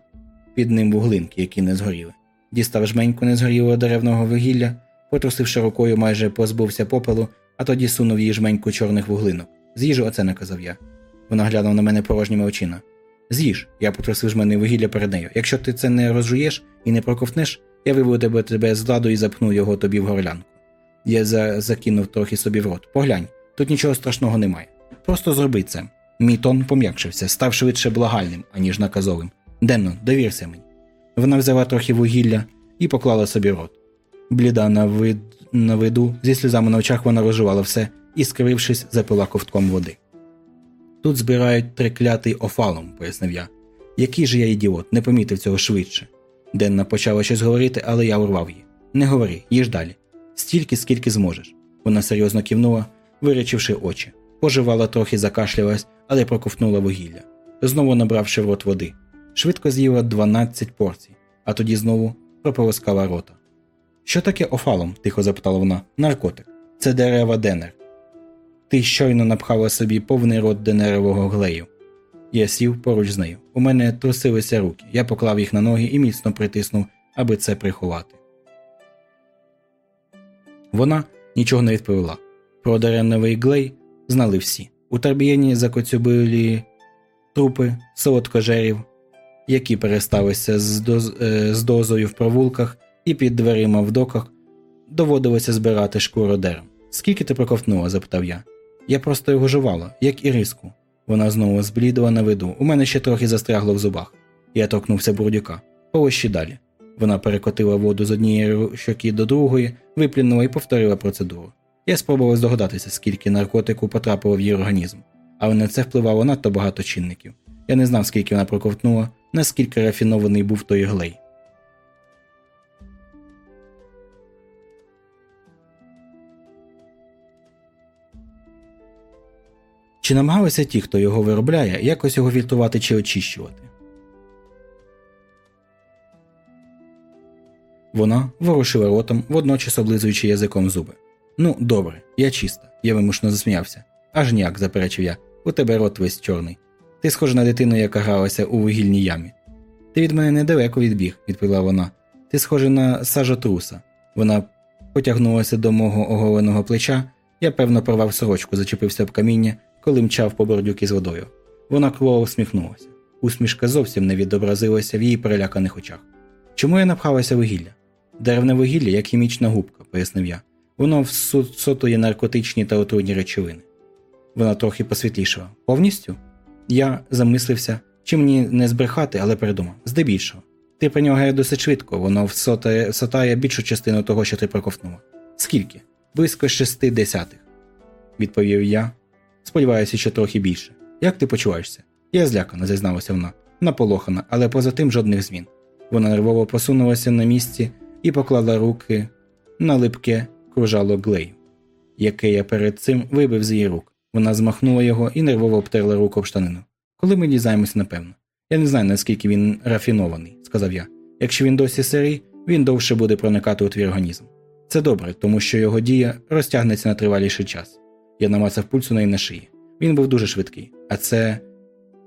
під ним вуглинки, які не згоріли. Дістав жменьку незгорілого деревного вугілля, потрусивши рукою, майже позбувся попелу, а тоді сунув їй жменьку чорних вуглинок. З'їжу, оце наказав я. Вона глянула на мене порожніми очима. З'їж, я потрусив жмене вугілля перед нею. Якщо ти це не розжуєш і не проковтнеш, я виведу тебе з ладу і запхну його тобі в горлянку. Я за закинув трохи собі в рот. Поглянь, тут нічого страшного немає. Просто зроби це. Мій тон пом'якшився, став швидше благальним, аніж наказовим. Денно, довірся мені. Вона взяла трохи вугілля і поклала собі рот. Бліда на вид... на виду, зі сльозами на очах вона розжувала все і, скривившись, запила ковтком води. Тут збирають триклятий офалом, пояснив я. Який же я ідіот, не помітив цього швидше. Денна почала щось говорити, але я урвав її. Не говори, їж далі. Стільки, скільки зможеш. Вона серйозно кивнула, виречивши очі. Поживала трохи, закашлялась, але проковтнула вугілля. Знову набравши в рот води. Швидко з'їла 12 порцій, а тоді знову прополоскала рота. Що таке офалом? тихо запитала вона. Наркотик. Це дерева денер. Ти щойно напхала собі повний рот денерового глею. Я сів поруч з нею. У мене трусилися руки. Я поклав їх на ноги і міцно притиснув, аби це приховати. Вона нічого не відповіла. Про дареновий глей знали всі. У Тарбієні закоцюбилі трупи, солодкожерів, які пересталися з, доз... Е, з дозою в провулках і під дверима в доках, доводилося збирати шкуру дерев. Скільки ти проковтнула? запитав я. Я просто його жувала, як і риску. Вона знову зблідила на виду. У мене ще трохи застрягло в зубах. Я торкнувся бурдюка. Полощі далі. Вона перекотила воду з однієї щоки до другої, виплюнула і повторила процедуру. Я спробував здогадатися, скільки наркотику потрапило в її організм, але на це впливало надто багато чинників. Я не знав, скільки вона проковтнула, наскільки рафінований був той глей. Чи намагалися ті, хто його виробляє, якось його фільтрувати чи очищувати? Вона ворушила ротом, водночас облизуючи язиком зуби. Ну, добре, я чиста, я вимушено засміявся. Аж ніяк, заперечив я. У тебе рот весь чорний. Ти схожа на дитину, яка гралася у вугільній ямі. Ти від мене недалеко відбіг, відповіла вона. Ти схожий на сажотруса. Вона потягнулася до мого оголеного плеча, я певно порвав сорочку, зачепився об каміння, коли мчав по бордюки з водою. Вона криво усміхнулася. Усмішка зовсім не відобразилася в її переляканих очах. Чому я напхалася вугілля? Деревне вугілля, як хімічна губка, пояснив я. Воно всотує наркотичні та отруйні речовини. Вона трохи посвітлішала. Повністю? Я замислився, чи мені не збрехати, але передумав. Здебільшого. Ти нього досить швидко, воно всотає, всотає більшу частину того, що ти проковтнула. Скільки? Близько шести десятих, відповів я. Сподіваюся, що трохи більше. Як ти почуваєшся? Я злякана, зізналася вона, наполохана, але поза тим жодних змін. Вона нервово посунулася на місці і поклала руки на липке кружало глею, яке я перед цим вибив з її рук. Вона змахнула його і нервово обтерла руку об штанину. Коли ми дізнаємося, напевно. Я не знаю, наскільки він рафінований, сказав я. Якщо він досі сирий, він довше буде проникати у твій організм. Це добре, тому що його дія розтягнеться на триваліший час. Я намацав пульс у неї на шиї. Він був дуже швидкий, а це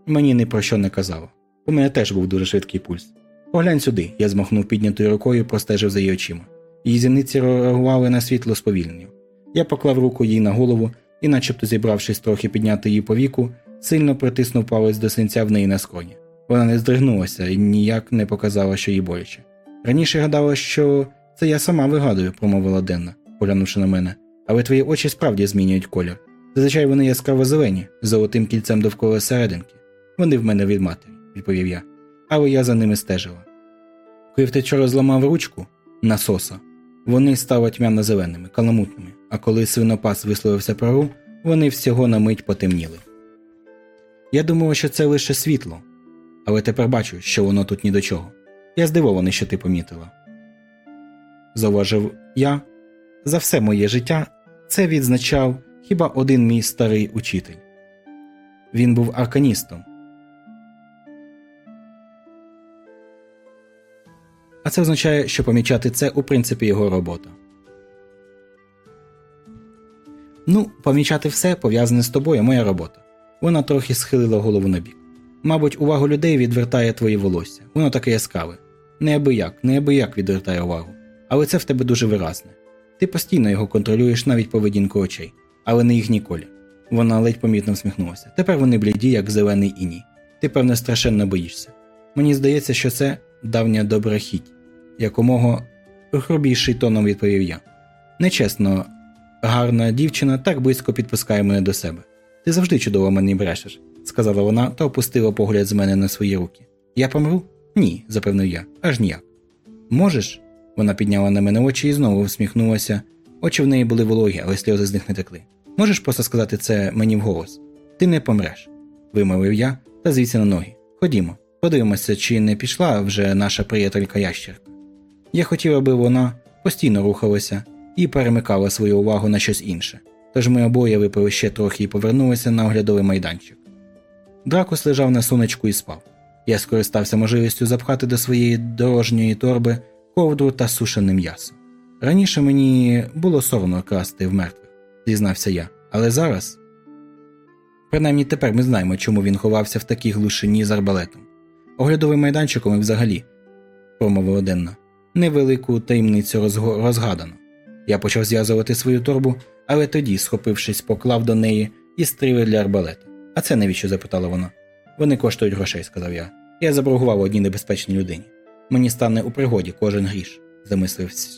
мені ні про що не казало. У мене теж був дуже швидкий пульс. Поглянь сюди, я змахнув піднятою рукою простежив за її очима. Її зіниці реагували на світло сповільненню. Я поклав руку їй на голову і, начебто зібравшись трохи підняти її по віку, сильно притиснув палець до синця в неї на скроні. Вона не здригнулася і ніяк не показала, що їй боляче. Раніше гадала, що це я сама вигадую, промовила Денна, поглянувши на мене, але твої очі справді змінюють колір. Зазвичай вони яскраво зелені, з золотим кільцем довкола серединки. Вони в мене від матері, відповів я, але я за ними стежила. Коли ти вчора зламав ручку насоса, вони стали тьмяно зеленими, каламутними, а коли свинопас висловився прору, вони всього на мить потемніли. Я думала, що це лише світло, але тепер бачу, що воно тут ні до чого. Я здивований, що ти помітила. Зауважив я. За все моє життя це відзначав хіба один мій старий учитель. Він був арканістом. А це означає, що помічати це у принципі його робота. Ну, помічати все пов'язане з тобою моя робота. Вона трохи схилила голову на бік. Мабуть, увагу людей відвертає твої волосся. Воно таке яскраве. Неабияк, неабияк відвертає увагу. Але це в тебе дуже виразне. Ти постійно його контролюєш навіть поведінку очей, але не їх ніколи. Вона ледь помітно всміхнулася. Тепер вони бліді, як зелений іній. Ти, певне, страшенно боїшся. Мені здається, що це давня добра хіть, якомога грубіший тоном відповів я. Нечесно, гарна дівчина так близько підпускає мене до себе. Ти завжди чудово мені брешеш, сказала вона та опустила погляд з мене на свої руки. Я помру? Ні, запевнив я, аж ніяк. Можеш? Вона підняла на мене очі і знову всміхнулася. Очі в неї були вологі, але сльози з них не текли. Можеш просто сказати це мені вголос? Ти не помреш, вимовив я та звідси на ноги. Ходімо, подивимося, чи не пішла вже наша приятелька ящерка. Я хотів, аби вона постійно рухалася і перемикала свою увагу на щось інше, тож ми обоє випили ще трохи і повернулися на оглядовий майданчик. Дракус лежав на сонечку і спав. Я скористався можливістю запхати до своєї дорожньої торби ковдру та сушене м'ясо. Раніше мені було соромно красти в мертвих, зізнався я, але зараз. Принаймні тепер ми знаємо, чому він ховався в такій глушині з арбалетом. Оглядовим майданчиком і взагалі, промовила Денна, невелику таємницю розгадано. Я почав зв'язувати свою торбу, але тоді, схопившись, поклав до неї і стріли для арбалету. А це навіщо? запитала вона. Вони коштують грошей, сказав я. Я заборгував одній небезпечній людині. Мені стане у пригоді кожен гріш,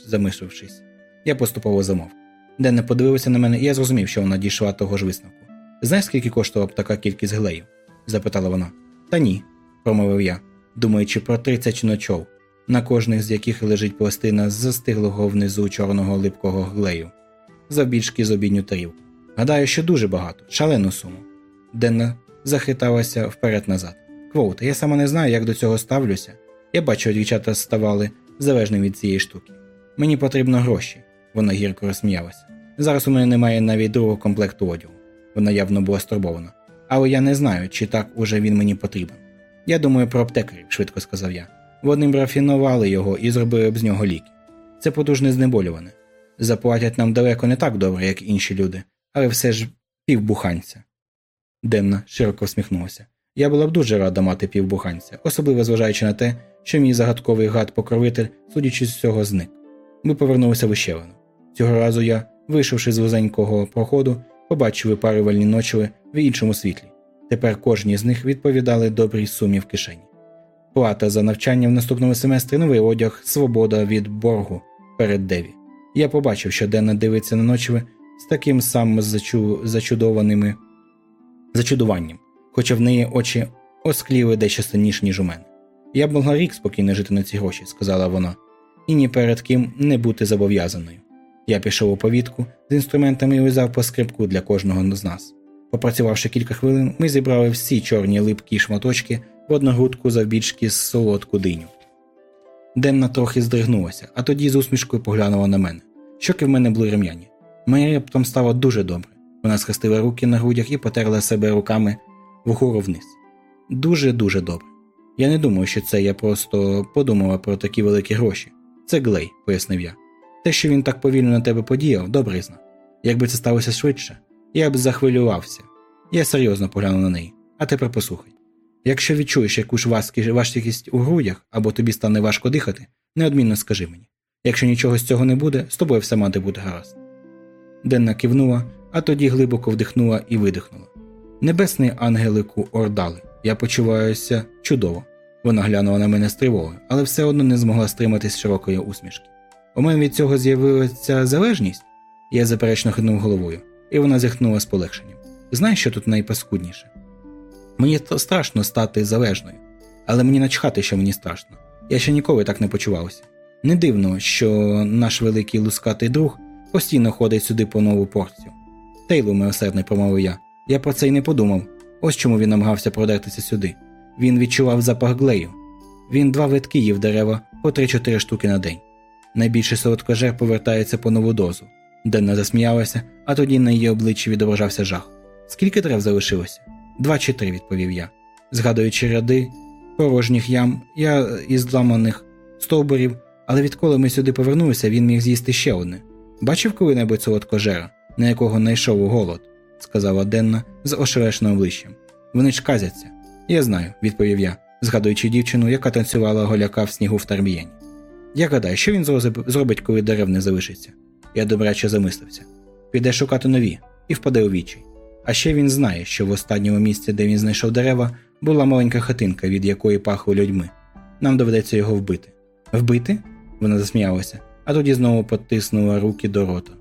замислившись. Я поступово замовк. Денне подивилася на мене, і я зрозумів, що вона дійшла того ж висновку. Знаєш, скільки коштувала б така кількість глеїв? запитала вона. Та ні, промовив я, думаючи про 30 ночов, на кожних з яких лежить пластина з застиглого внизу чорного липкого глею, завбільшки з обідню тарілку. Гадаю, що дуже багато, шалену суму. Денна захиталася вперед-назад. Квоут, я сама не знаю, як до цього ставлюся. Я бачу, дівчата ставали залежним від цієї штуки. Мені потрібно гроші, вона гірко розсміялася. Зараз у мене немає навіть другого комплекту одягу. Вона явно була стурбована. Але я не знаю, чи так уже він мені потрібен. Я думаю про аптекарів, швидко сказав я. Вони б рафінували його і зробили б з нього ліки. Це потужне знеболюване. Заплатять нам далеко не так добре, як інші люди, але все ж півбуханця. Денна широко всміхнулася. Я була б дуже рада мати півбуханця, особливо зважаючи на те, що мій загадковий гад-покровитель, судячи з цього, зник. Ми повернулися в ущелину. Цього разу я, вийшовши з вузенького проходу, побачив випарювальні ночили в іншому світлі. Тепер кожні з них відповідали добрій сумі в кишені. Плата за навчання в наступному семестрі новий одяг, свобода від боргу перед Деві. Я побачив, що Денна дивиться на ночви з таким самим зачу... зачудованими зачудуванням, хоча в неї очі оскліли дещо сильніше, ніж у мене. Я б могла рік спокійно жити на ці гроші, сказала вона, і ні перед ким не бути зобов'язаною. Я пішов у повітку з інструментами і узяв по скрипку для кожного з нас. Попрацювавши кілька хвилин, ми зібрали всі чорні липкі шматочки в одногрудку завбільшки з солодку диню. Денна трохи здригнулася, а тоді з усмішкою поглянула на мене. Щоки в мене були рем'яні. Мені раптом стало дуже добре. Вона схрестила руки на грудях і потерла себе руками вгору вниз. Дуже-дуже добре. Я не думаю, що це я просто подумала про такі великі гроші. Це глей, пояснив я. Те, що він так повільно на тебе подіяв, добрий знак. Якби це сталося швидше, я б захвилювався. Я серйозно поглянув на неї. А тепер послухай. Якщо відчуєш якусь важкість у грудях або тобі стане важко дихати, неодмінно скажи мені. Якщо нічого з цього не буде, з тобою все мати буде гаразд. Денна кивнула, а тоді глибоко вдихнула і видихнула. Небесний ангелику ордали, я почуваюся чудово. Вона глянула на мене з тривогою, але все одно не змогла стриматись широкої усмішки. У мене від цього з'явилася залежність? Я заперечно хитнув головою, і вона зіхнула з полегшенням. Знаєш, що тут найпаскудніше? Мені страшно стати залежною, але мені начхати, що мені страшно. Я ще ніколи так не почувався. Не дивно, що наш великий лускатий друг постійно ходить сюди по нову порцію. Тейлу, милосердний промовив я. Я про це й не подумав. Ось чому він намагався продертися сюди. Він відчував запах глею. Він два витки їв дерева по 3-4 штуки на день. Найбільший солодкожер повертається по нову дозу. Денна засміялася, а тоді на її обличчі відображався жах. Скільки дерев залишилося? Два чи три, відповів я. Згадуючи ряди порожніх ям, я із зламаних стовбурів, але відколи ми сюди повернулися, він міг з'їсти ще одне. Бачив коли-небудь солодкожера, на якого найшов голод, сказала Денна з ошерешним обличчям. Вони ж. Я знаю, відповів я, згадуючи дівчину, яка танцювала голяка в снігу в Тарбієні. Я гадаю, що він зробить, коли дерев не залишиться. Я добряче замислився. Піде шукати нові і впаде у вічі. А ще він знає, що в останньому місці, де він знайшов дерева, була маленька хатинка, від якої пахло людьми. Нам доведеться його вбити. Вбити? Вона засміялася, а тоді знову потиснула руки до рота.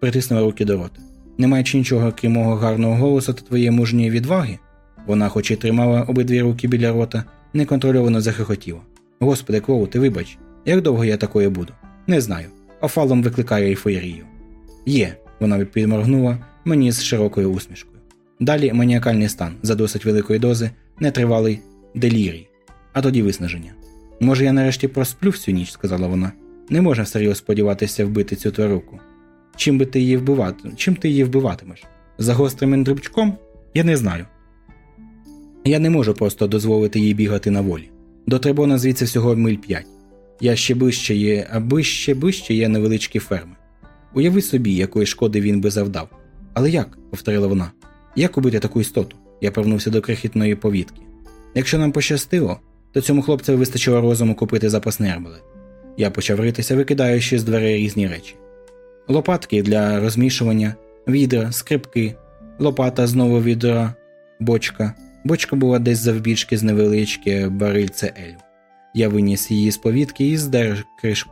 Притиснула руки до рота. Не маючи нічого, крім мого гарного голосу та твоєї мужньої відваги. Вона, хоч і тримала обидві руки біля рота, неконтрольовано захихотіла. Господи, Кроу, ти вибач, як довго я такою буду? Не знаю. Офалом викликає ейфорію. Є, вона підморгнула мені з широкою усмішкою. Далі маніакальний стан за досить великої дози, нетривалий делірій, а тоді виснаження. Може, я нарешті просплю всю ніч, сказала вона. Не можна всерйоз сподіватися вбити цю тваруку. Чим би ти її вбивати? Чим ти її вбиватимеш? За гострим дрібчком? Я не знаю. Я не можу просто дозволити їй бігати на волі. До Требона звідси всього миль п'ять. Я ще ближче є, аби ще ближче є невеличкі ферми. Уяви собі, якої шкоди він би завдав. Але як? повторила вона. Як убити таку істоту? Я повернувся до крихітної повітки. Якщо нам пощастило, то цьому хлопцеві вистачило розуму купити запасний арбалет. Я почав ритися, викидаючи з дверей різні речі. Лопатки для розмішування, відра, скрипки, лопата знову відра, бочка. Бочка була десь завбільшки з невеличке барильце Елю. Я виніс її з повітки і здер кришку.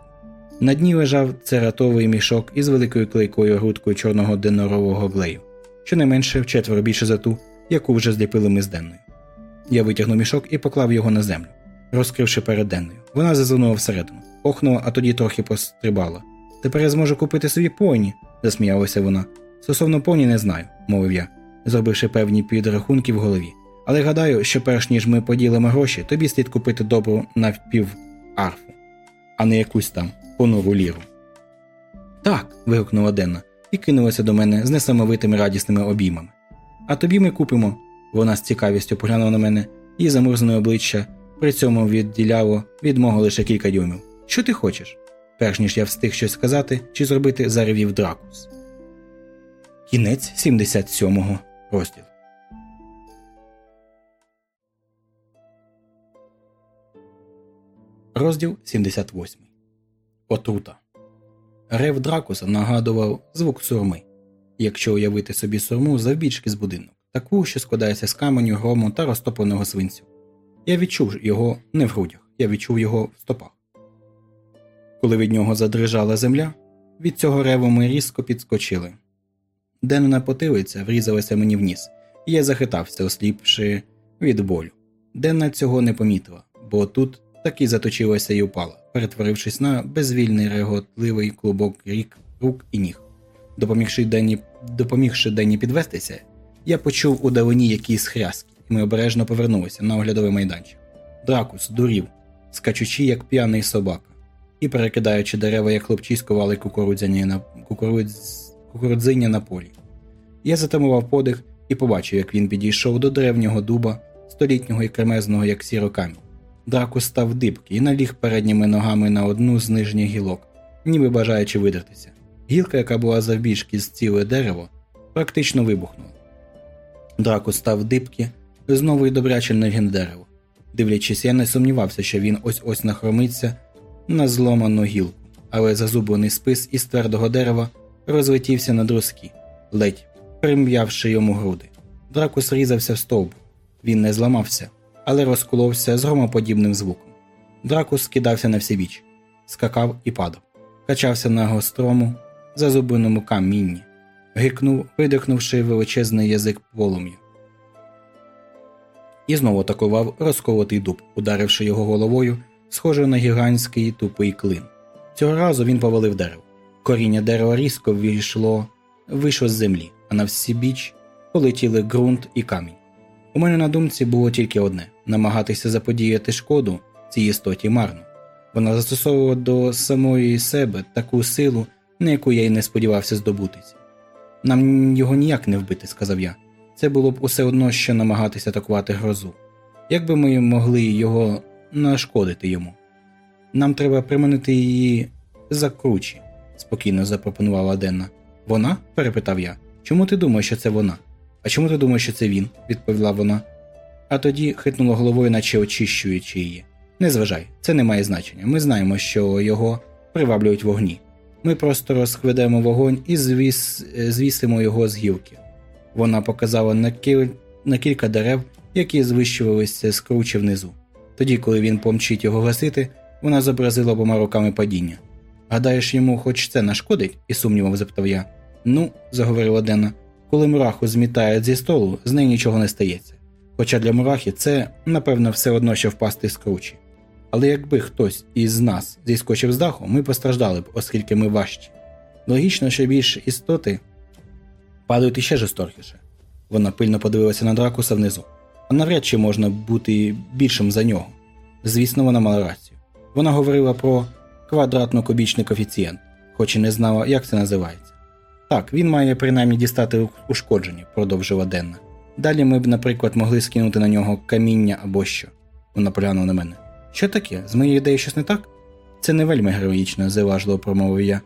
На дні лежав цератовий мішок із великою клейкою грудкою чорного денорового глею, щонайменше вчетверо більше за ту, яку вже зліпили ми з денною. Я витягнув мішок і поклав його на землю, розкривши перед денною. Вона зазирнула всередину, охнула, а тоді трохи пострибала. Тепер я зможу купити собі поні, засміялася вона. Стосовно поні не знаю, мовив я, зробивши певні підрахунки в голові. Але гадаю, що перш ніж ми поділимо гроші, тобі слід купити добру навпіварфу, а не якусь там понуру ліру. Так. вигукнула Денна і кинулася до мене з несамовитими радісними обіймами. А тобі ми купимо. Вона з цікавістю поглянула на мене і замурзане обличчя при цьому відділяло від мого лише кілька дюймів. Що ти хочеш? Перш ніж я встиг щось сказати чи зробити, заревів дракус. Кінець 77-го розділу. Розділ 78. Отрута. Рев дракуса нагадував звук сурми. Якщо уявити собі сурму завбільшки з будинок, таку, що складається з каменю, грому та розтопленого свинцю. Я відчув його не в грудях, я відчув його в стопах. Коли від нього задрижала земля, від цього реву ми різко підскочили. Денна потилиця врізалася мені в ніс, і я захитався, осліпши від болю. Денна цього не помітила, бо тут таки заточилася і упала, перетворившись на безвільний реготливий клубок рік, рук і ніг. Допомігши Денні, допомігши Денні підвестися, я почув у давині якісь хряски, і ми обережно повернулися на оглядовий майданчик. Дракус дурів, скачучи, як п'яний собака, і перекидаючи дерева, як хлопчисько вали кукурудзяні на кукурудз... кукурудзиння на полі. Я затамував подих і побачив, як він підійшов до древнього дуба, столітнього і кремезного, як сірокамінь. Дракус став дибки і наліг передніми ногами на одну з нижніх гілок, ніби бажаючи видертися. Гілка, яка була завбільшки з ціле дерево, практично вибухнула. Дракус став дибки, знову й добряче на дерево. Дивлячись, я не сумнівався, що він ось ось нахромиться на зломану гілку, але зазублений спис із твердого дерева розлетівся на друзки, ледь прим'явши йому груди. Дракус різався в стовбу. Він не зламався, але розколовся з громоподібним звуком. Дракус скидався на всі біч, скакав і падав, качався на гострому, зазубленому камінні, гикнув, видихнувши величезний язик полум'я. І знову атакував розколотий дуб, ударивши його головою, схожою на гігантський тупий клин. Цього разу він повалив дерево. Коріння дерева різко війшло, вийшло з землі, а на всі біч полетіли ґрунт і камінь. У мене на думці було тільки одне намагатися заподіяти шкоду цій істоті марно. Вона застосовувала до самої себе таку силу, на яку я й не сподівався здобутися. Нам його ніяк не вбити, сказав я. Це було б усе одно, що намагатися атакувати грозу. Як би ми могли його нашкодити йому? Нам треба приманити її за кручі, спокійно запропонувала Денна. Вона? перепитав я. Чому ти думаєш, що це вона? А чому ти думаєш, що це він? відповіла вона. А тоді хитнула головою, наче очищуючи її. Не зважай, це не має значення. Ми знаємо, що його приваблюють вогні. Ми просто розхведемо вогонь і звіс... звісимо його з гілки. Вона показала на, кіль... на кілька дерев, які звищувалися з кручі внизу. Тоді, коли він помчить його гасити, вона зобразила обома руками падіння. Гадаєш, йому хоч це нашкодить? і сумнівом запитав я. Ну, заговорила Дена, коли мураху змітають зі столу, з неї нічого не стається. Хоча для мурахи це, напевно, все одно що впасти з кручі. Але якби хтось із нас зіскочив з даху, ми постраждали б, оскільки ми важчі. Логічно, що більше істоти падають іще жорстокіше. Вона пильно подивилася на дракуса внизу, навряд чи можна бути більшим за нього. Звісно, вона мала рацію. Вона говорила про квадратно-кубічний коефіцієнт, хоч і не знала, як це називається. Так, він має принаймні дістати ушкодження, продовжила Денна. Далі ми б, наприклад, могли скинути на нього каміння або що. Вона поглянула на мене. Що таке? З моєю ідеєю щось не так? Це не вельми героїчно, заважливо промовив я.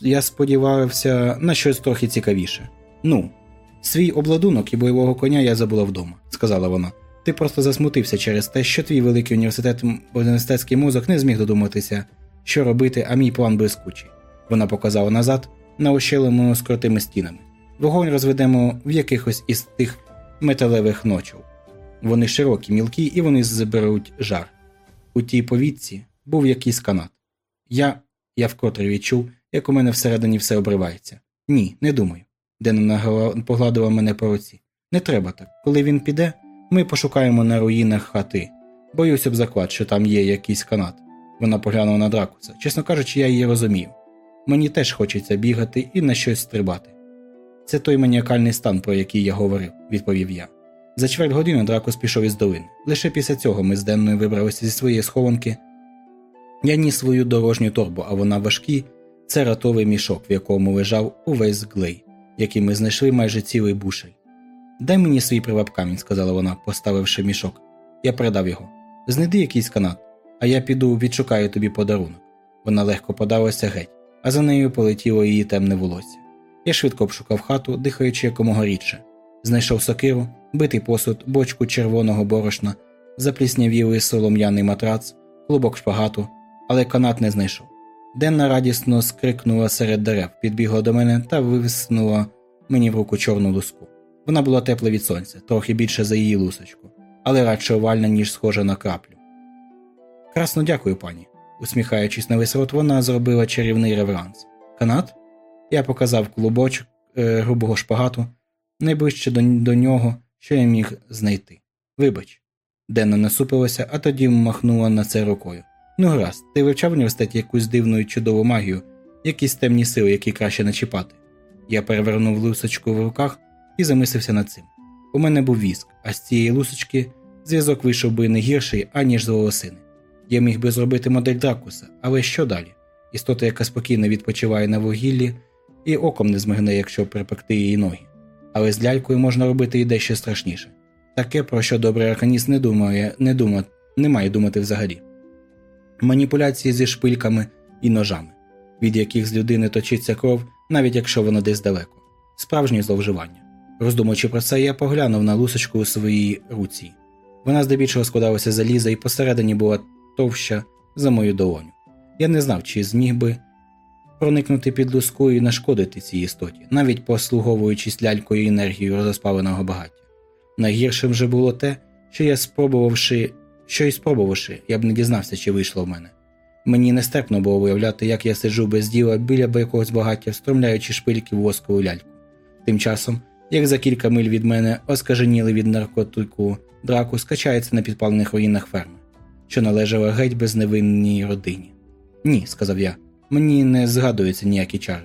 Я сподівався на щось трохи цікавіше. Ну, свій обладунок і бойового коня я забула вдома, сказала вона. Ти просто засмутився через те, що твій великий університет університетський мозок не зміг додуматися, що робити, а мій план блискучий. Вона показала назад на ощелену з крутими стінами. Вогонь розведемо в якихось із тих металевих ночів. Вони широкі, мілкі, і вони зберуть жар. У тій повітці був якийсь канат. Я я вкотре відчув, як у мене всередині все обривається. Ні, не думаю. Дена погладила мене по руці. Не треба так. Коли він піде, ми пошукаємо на руїнах хати. Боюся б заклад, що там є якийсь канат. Вона поглянула на дракуса. Чесно кажучи, я її розумію. Мені теж хочеться бігати і на щось стрибати. Це той маніакальний стан, про який я говорив, відповів я. За чверть години Дракус пішов із долини. Лише після цього ми з Денною вибралися зі своєї схованки. Я ніс свою дорожню торбу, а вона важкий це ратовий мішок, в якому лежав увесь глей, який ми знайшли майже цілий бушель. Дай мені свій привабкамінь, сказала вона, поставивши мішок. Я передав його. Знайди якийсь канат, а я піду відшукаю тобі подарунок. Вона легко подалася геть, а за нею полетіло її темне волосся. Я швидко обшукав хату, дихаючи якомога рідше. Знайшов сокиру, битий посуд, бочку червоного борошна, запліснявілий солом'яний матрац, клубок шпагату, але канат не знайшов. Денна радісно скрикнула серед дерев, підбігла до мене та висунула мені в руку чорну луску. Вона була тепла від сонця, трохи більше за її лусочку, але радше овальна, ніж схожа на краплю. Красно дякую, пані. усміхаючись на весь рот, вона зробила чарівний реверанс. Канат? Я показав клубочок е, грубого шпагату найближче до, до нього, що я міг знайти. Вибач. Денна насупилася, а тоді махнула на це рукою. Ну, гаразд, ти вивчав в університеті якусь дивну і чудову магію, якісь темні сили, які краще не чіпати. Я перевернув лусочку в руках і замислився над цим. У мене був віск, а з цієї лусочки зв'язок вийшов би не гірший, аніж з волосини. Я міг би зробити модель дракуса, але що далі? Істота, яка спокійно відпочиває на вугіллі, і оком не змигне, якщо припекти її ноги. Але з лялькою можна робити і дещо страшніше. Таке, про що добрий арканіст не думає, не дума, не має думати взагалі. Маніпуляції зі шпильками і ножами, від яких з людини точиться кров, навіть якщо вона десь далеко, справжнє зловживання. Роздумуючи про це, я поглянув на лусочку у своїй руці. Вона здебільшого складалася заліза і посередині була товща за мою долоню. Я не знав, чи зміг би проникнути під луску і нашкодити цій істоті, навіть послуговуючись лялькою енергією розпаленого багаття. Найгіршим же було те, що я спробувавши, що й спробувавши, я б не дізнався, чи вийшло в мене. Мені нестерпно було уявляти, як я сиджу без діла біля якогось багаття, встромляючи шпильки в воскову ляльку. Тим часом, як за кілька миль від мене оскаженіли від наркотику драку, скачається на підпалених руїнах ферми, що належала геть безневинній родині. Ні, сказав я, мені не згадуються ніякі чари.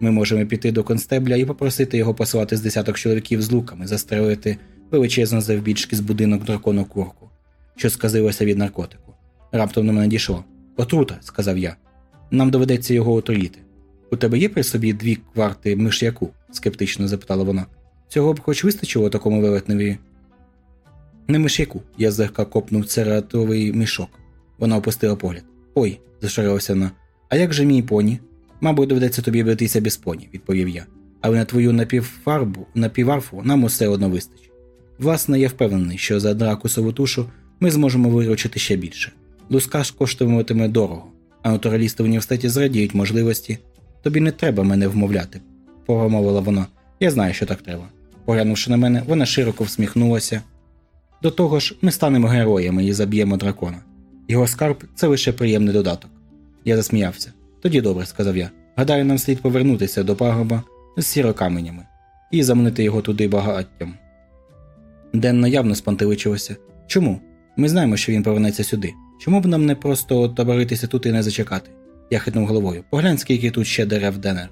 Ми можемо піти до констебля і попросити його посилати з десяток чоловіків з луками, застрелити величезно завбільшки з будинок дракону курку, що сказилося від наркотику. Раптом на мене дійшло. Отрута, сказав я. Нам доведеться його отруїти. У тебе є при собі дві кварти миш'яку? скептично запитала вона. Цього б хоч вистачило такому велетневі. Не миш'яку, я злегка копнув цератовий мішок. Вона опустила погляд. Ой, зашарилася вона. А як же мій поні? Мабуть, доведеться тобі битися без поні, відповів я. Але на твою напівфарбу, напіварфу нам усе одно вистачить. Власне, я впевнений, що за дракусову тушу ми зможемо виручити ще більше. Луска ж коштуватиме дорого, а натуралісти в університеті зрадіють можливості. Тобі не треба мене вмовляти, промовила вона. Я знаю, що так треба. Поглянувши на мене, вона широко всміхнулася. До того ж, ми станемо героями і заб'ємо дракона. Його скарб це лише приємний додаток. Я засміявся. Тоді добре, сказав я. Гадаю, нам слід повернутися до пагоба з сірокаменями і заманити його туди багаттям. Денно явно спантеличилося. Чому? Ми знаємо, що він повернеться сюди. Чому б нам не просто таборитися тут і не зачекати? Я хитнув головою. Поглянь, скільки тут ще дерев Денер.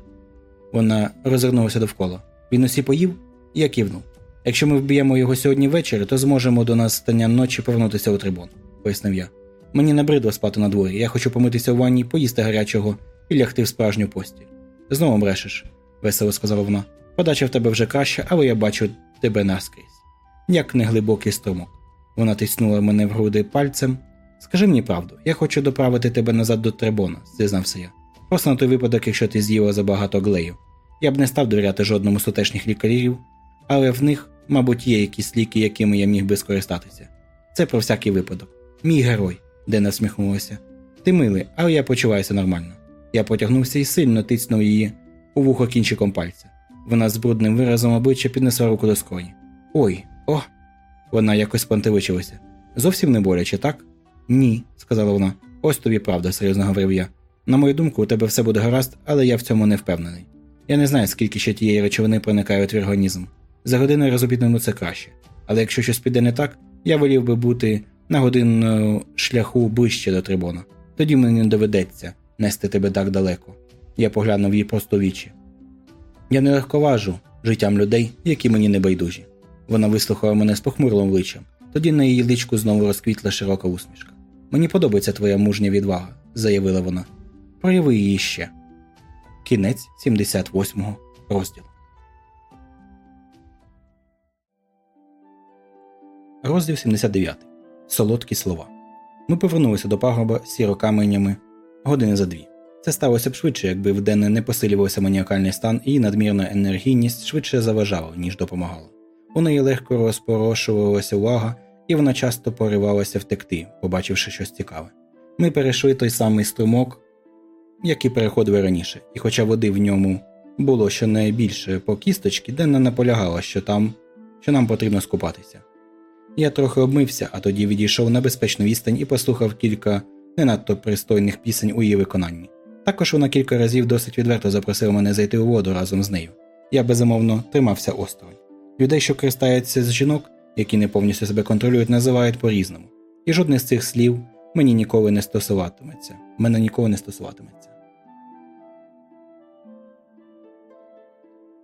Вона розвернулася довкола. Він усі поїв? Я кивнув. Якщо ми вб'ємо його сьогодні ввечері, то зможемо до настання ночі повернутися у трибун, пояснив я. Мені набридло спати на дворі, я хочу помитися в ванні, поїсти гарячого і лягти в справжню постіль. Знову брешеш, весело сказала вона. Подача в тебе вже краща, але я бачу тебе наскрізь. Як неглибокий струмок. Вона тиснула мене в груди пальцем. Скажи мені правду, я хочу доправити тебе назад до трибона, зізнався я. Просто на той випадок, якщо ти з'їла забагато глею. Я б не став довіряти жодному з тутешніх лікарів, але в них, мабуть, є якісь ліки, якими я міг би скористатися. Це про всякий випадок. Мій герой, де насміхнулася. Ти милий, але я почуваюся нормально. Я потягнувся і сильно тицнув її у вухо кінчиком пальця. Вона з брудним виразом обличчя піднесла руку до скроні. Ой, о! Вона якось пантеличилася. Зовсім не боляче, так? Ні, сказала вона. Ось тобі правда, серйозно говорив я. На мою думку, у тебе все буде гаразд, але я в цьому не впевнений. Я не знаю, скільки ще тієї речовини проникає у твій організм. За годину розобідному це краще. Але якщо щось піде не так, я волів би бути на годинну шляху ближче до трибуна. Тоді мені не доведеться нести тебе так далеко. Я поглянув їй просто вічі. Я не легковажу життям людей, які мені не байдужі. Вона вислухала мене з похмурим обличчям, тоді на її личку знову розквітла широка усмішка. Мені подобається твоя мужня відвага, заявила вона. Прояви її ще. Кінець 78 розділу. Розділ 79. Солодкі слова. Ми повернулися до пагорба сірокаменями години за дві. Це сталося б швидше, якби в день не посилювався маніакальний стан і надмірна енергійність швидше заважала, ніж допомагала. У неї легко розпорошувалася увага, і вона часто поривалася втекти, побачивши щось цікаве. Ми перейшли той самий струмок, який переходили раніше, і хоча води в ньому було щонайбільше по кісточки, Денна наполягала, що там, що нам потрібно скупатися. Я трохи обмився, а тоді відійшов на безпечну відстань і послухав кілька не надто пристойних пісень у її виконанні. Також вона кілька разів досить відверто запросила мене зайти у воду разом з нею. Я безумовно тримався осторонь. Людей, що користаються з жінок, які не повністю себе контролюють, називають по-різному. І жодне з цих слів мені ніколи не стосуватиметься. Мене ніколи не стосуватиметься.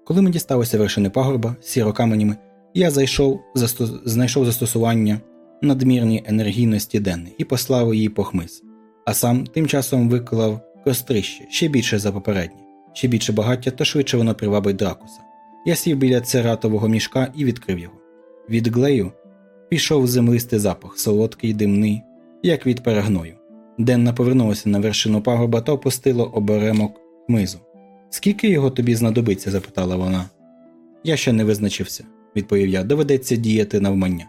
Коли ми дісталися вершини пагорба з сірокаменями, я зайшов, засто... знайшов застосування надмірній енергійності денни і послав її по хмиз, а сам тим часом виклав кострище ще більше за попереднє, ще більше багаття, то швидше воно привабить дракуса. Я сів біля цератового мішка і відкрив його. Від глею пішов землистий запах, солодкий, димний, як від перегною. Денна повернулася на вершину пагорба та опустила оберемок хмизу. Скільки його тобі знадобиться? запитала вона. Я ще не визначився, відповів я. Доведеться діяти навмання.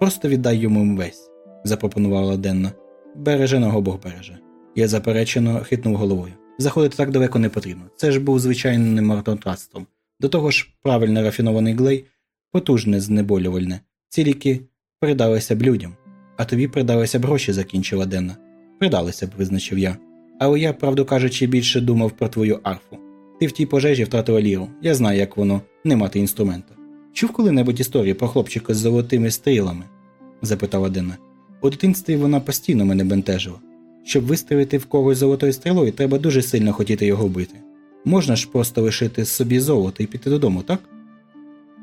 Просто віддай йому весь, запропонувала Денна. Береженого Бог береже. Я заперечено хитнув головою. Заходити так далеко не потрібно. Це ж був звичайним мартотратством. До того ж, правильно рафінований глей, потужне, знеболювальне. Ці ліки придалися б людям, а тобі придалися б гроші, закінчила Денна. Придалися б, визначив я. Але я, правду кажучи, більше думав про твою арфу. Ти в тій пожежі втратила ліру. Я знаю, як воно не мати інструмента. Чув коли-небудь історію про хлопчика з золотими стрілами? запитала Денна. У дитинстві вона постійно мене бентежила. Щоб вистрілити в когось золотою стрілою, треба дуже сильно хотіти його вбити. Можна ж просто лишити собі золото і піти додому, так?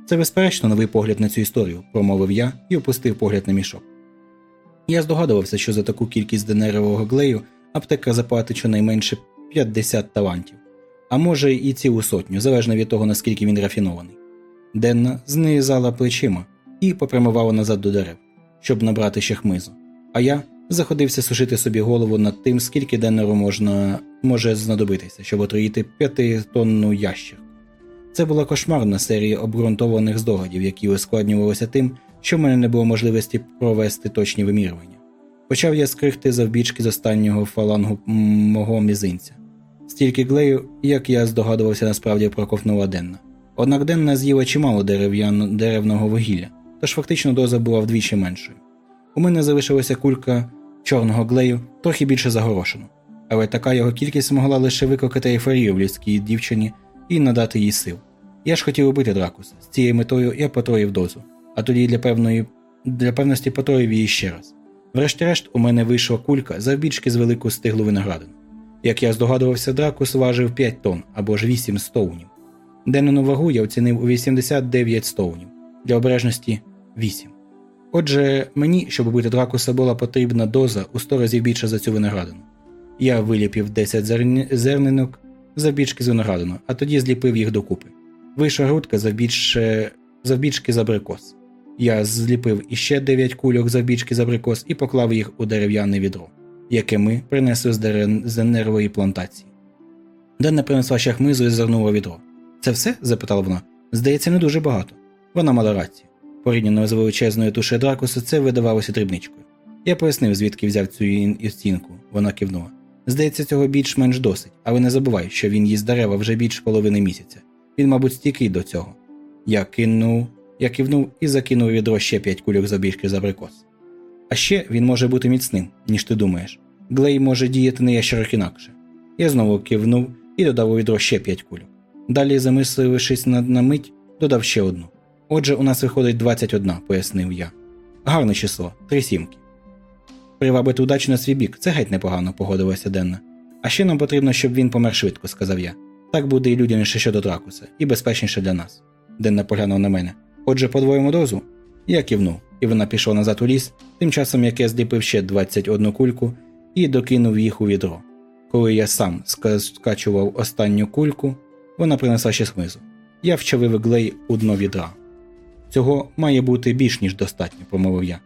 Це, безперечно, новий погляд на цю історію, промовив я і опустив погляд на мішок. Я здогадувався, що за таку кількість денерового глею аптека заплатить щонайменше 50 талантів, а може і цілу сотню, залежно від того, наскільки він рафінований. Денна знизала плечима і попрямувала назад до дерев, щоб набрати ще хмизу. А я заходився сушити собі голову над тим, скільки деннеру можна може знадобитися, щоб отруїти п'ятитонну ящерку. Це була кошмарна серія обґрунтованих здогадів, які ускладнювалися тим, що в мене не було можливості провести точні вимірювання. Почав я скрихти завбічки з останнього фалангу мого мізинця. Стільки глею, як я здогадувався, насправді проковнула денна. Однак денна з'їла чимало дерев'яно деревного вугілля, тож фактично доза була вдвічі меншою. У мене залишилася кулька чорного глею, трохи більше загорошену, але така його кількість могла лише викликати ейфорію в людській дівчині і надати їй сил. Я ж хотів убити дракуса. З цією метою я потроїв дозу, а тоді для певної для певності потроїв її ще раз. Врешті-решт, у мене вийшла кулька завбільшки з велику стиглу виноградину. Як я здогадувався, дракус важив 5 тонн або ж 8 стоунів. Денну вагу я оцінив у 89 стоунів, для обережності 8. Отже, мені, щоб убити дракуса, була потрібна доза у 100 разів більше за цю виноградину. Я виліпів 10 зерн... зернинок завбільшки з виноградину, а тоді зліпив їх докупи. Вийшла грудка завбільше... завбільшки з абрикос. Я зліпив іще 9 кульок завбільшки з абрикос і поклав їх у дерев'яне відро, яке ми принесли з, дерев... з нервої плантації. Денна принесла ще хмизу і зернула відро. Це все? запитала вона. Здається, не дуже багато. Вона мала рацію. Порівняно з величезною тушею дракуса, це видавалося дрібничкою. Я пояснив, звідки взяв цю істінку. Вона кивнула. Здається, цього більш-менш досить, але не забувай, що він їсть дерева вже більш половини місяця. Він, мабуть, стійкий до цього. Я кинув, я кивнув і закинув відро ще п'ять кульок забіжки з абрикос. А ще він може бути міцним, ніж ти думаєш. Глей може діяти не ящерок інакше. Я знову кивнув і додав у відро ще п'ять кульок. Далі, замислившись над на мить, додав ще одну. Отже, у нас виходить 21, пояснив я. Гарне число, три сімки. Привабити удачу на свій бік, це геть непогано, погодилася Денна. А ще нам потрібно, щоб він помер швидко, сказав я. Так буде і людяніше щодо Дракуса, і безпечніше для нас. Денна поглянув на мене. Отже, подвоїмо дозу? Я кивнув, і вона пішла назад у ліс, тим часом як я зліпив ще 21 кульку і докинув їх у відро. Коли я сам скачував останню кульку, вона принесла ще смизу. Я вчавив глей у дно відра. Цього має бути більш ніж достатньо, промовив я.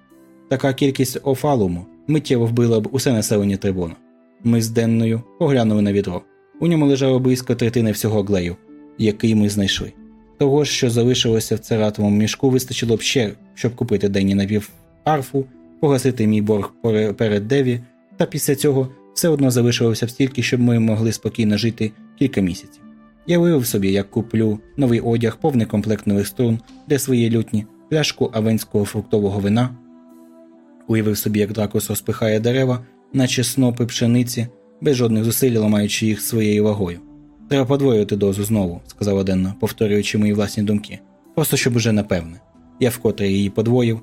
Така кількість офалуму миттєво вбила б усе населення трибуна. Ми з денною поглянули на відро. У ньому лежало близько третини всього глею, який ми знайшли. Того що залишилося в цератовому мішку, вистачило б ще, щоб купити денні напіварфу, погасити мій борг перед Деві, та після цього все одно залишилося б стільки, щоб ми могли спокійно жити кілька місяців. Я виявив собі, як куплю новий одяг, повний комплект нових струн для своєї лютні, пляшку авенського фруктового вина. Уявив собі, як дракос розпихає дерева, наче снопи пшениці, без жодних зусиль ламаючи їх своєю вагою. Треба подвоювати дозу знову, сказала Денна, повторюючи мої власні думки. Просто щоб уже напевне. Я вкотре її подвоїв,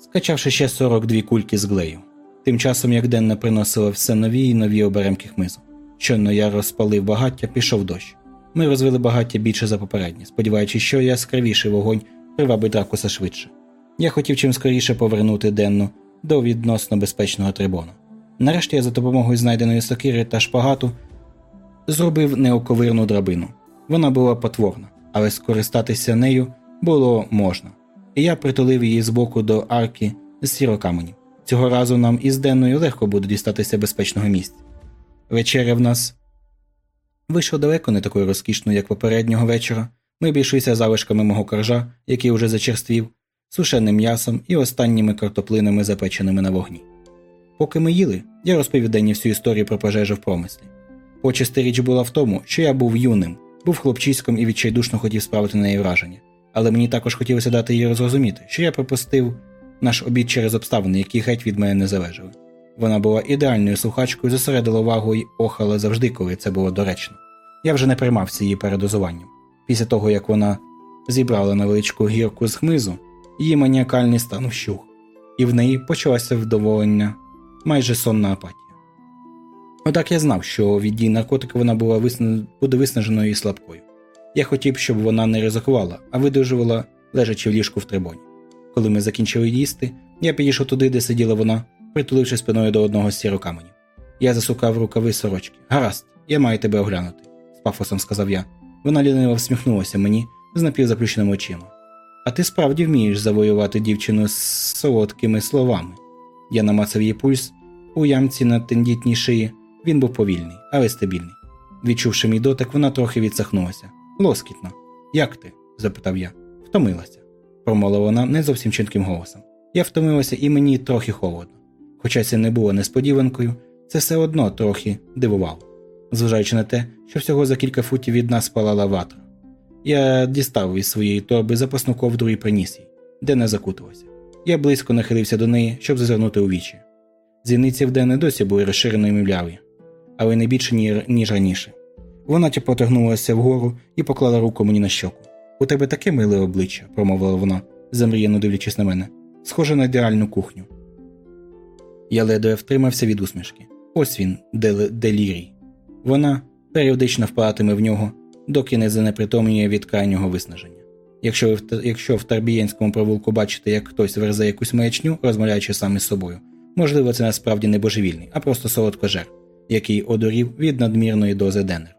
скачавши ще 42 кульки з глею. Тим часом, як Денна приносила все нові і нові оберемки хмизу. Щойно я розпалив багаття, пішов дощ. Ми розвили багаття більше за попереднє, сподіваючись, що яскравіший вогонь привабить дракуса швидше. Я хотів чим скоріше повернути Денну до відносно безпечного трибона. Нарешті я за допомогою знайденої сокири та шпагату зробив неоковирну драбину. Вона була потворна, але скористатися нею було можна, і я притулив її з боку до арки з сірокаменів. Цього разу нам із денною легко буде дістатися безпечного місця. Вечеря в нас вийшла далеко не такою розкішною, як попереднього вечора. Ми обійшлися залишками мого коржа, який уже зачерствів, сушеним м'ясом і останніми картоплинами, запеченими на вогні. Поки ми їли, я розповів Денні всю історію про пожежу в промислі. Почаста річ була в тому, що я був юним, був хлопчиськом і відчайдушно хотів справити на неї враження, але мені також хотілося дати їй розрозуміти, що я пропустив наш обід через обставини, які геть від мене не залежали. Вона була ідеальною слухачкою, зосередила увагу й охала завжди, коли це було доречно. Я вже не приймався її передозуванням. Після того, як вона зібрала невеличку гірку з хмизу, її маніакальний стан вщух, і в неї почалося вдоволення, майже сонна апатія. Одак я знав, що від дій наркотика вона була висна... буде виснаженою і слабкою. Я хотів, щоб вона не ризикувала, а видужувала, лежачи в ліжку в трибоні. Коли ми закінчили їсти, я підійшов туди, де сиділа вона, притуливши спиною до одного з сірокаменів. Я засукав рукави сорочки. Гаразд, я маю тебе оглянути, з пафосом сказав я. Вона ліниво всміхнулася мені з напівзаплющеними очима. А ти справді вмієш завоювати дівчину з солодкими словами. Я намацав її пульс у ямці на тендітній шиї. Він був повільний, але стабільний. Відчувши мій дотик, вона трохи відсахнулася. Лоскітно. Як ти? запитав я. Втомилася, промовила вона не зовсім чітким голосом. Я втомилася і мені трохи холодно. Хоча це не було несподіванкою, це все одно трохи дивувало, зважаючи на те, що всього за кілька футів від нас палала ватра. Я дістав із своєї торби запасну ковдру і приніс їй, де не закутувався. Я близько нахилився до неї, щоб зазирнути у вічі. Зіниці в Дене досі були розширено і мівляві, але не більше, ніж раніше. Вона ті потягнулася вгору і поклала руку мені на щоку. У тебе таке миле обличчя, промовила вона, замріяно дивлячись на мене, схоже на ідеальну кухню. Я ледве втримався від усмішки. Ось він, дел делірій. Вона періодично впадатиме в нього, доки не занепритомнює від крайнього виснаження. Якщо ви в, якщо в Тарбієнському провулку бачите, як хтось верзе якусь маячню, розмовляючи сам із собою, можливо, це насправді не божевільний, а просто солодкожер, який одурів від надмірної дози денеру.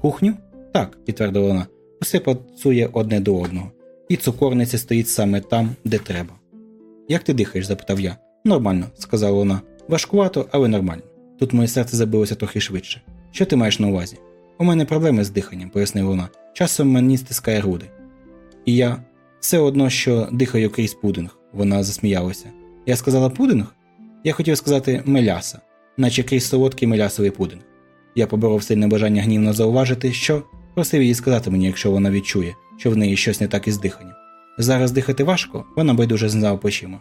Кухню? Так, підтвердила вона, усе працює одне до одного, і цукорниця стоїть саме там, де треба. Як ти дихаєш? запитав я. Нормально, сказала вона. Важкувато, але нормально. Тут моє серце забилося трохи швидше. Що ти маєш на увазі? У мене проблеми з диханням, пояснила вона. Часом мені стискає груди. І я все одно, що дихаю крізь пудинг, вона засміялася. Я сказала пудинг? Я хотів сказати меляса, наче крізь солодкий мелясовий пудинг. Я поборов сильне бажання гнівно зауважити, що просив її сказати мені, якщо вона відчує, що в неї щось не так із диханням. Зараз дихати важко, вона байдуже знав плечима.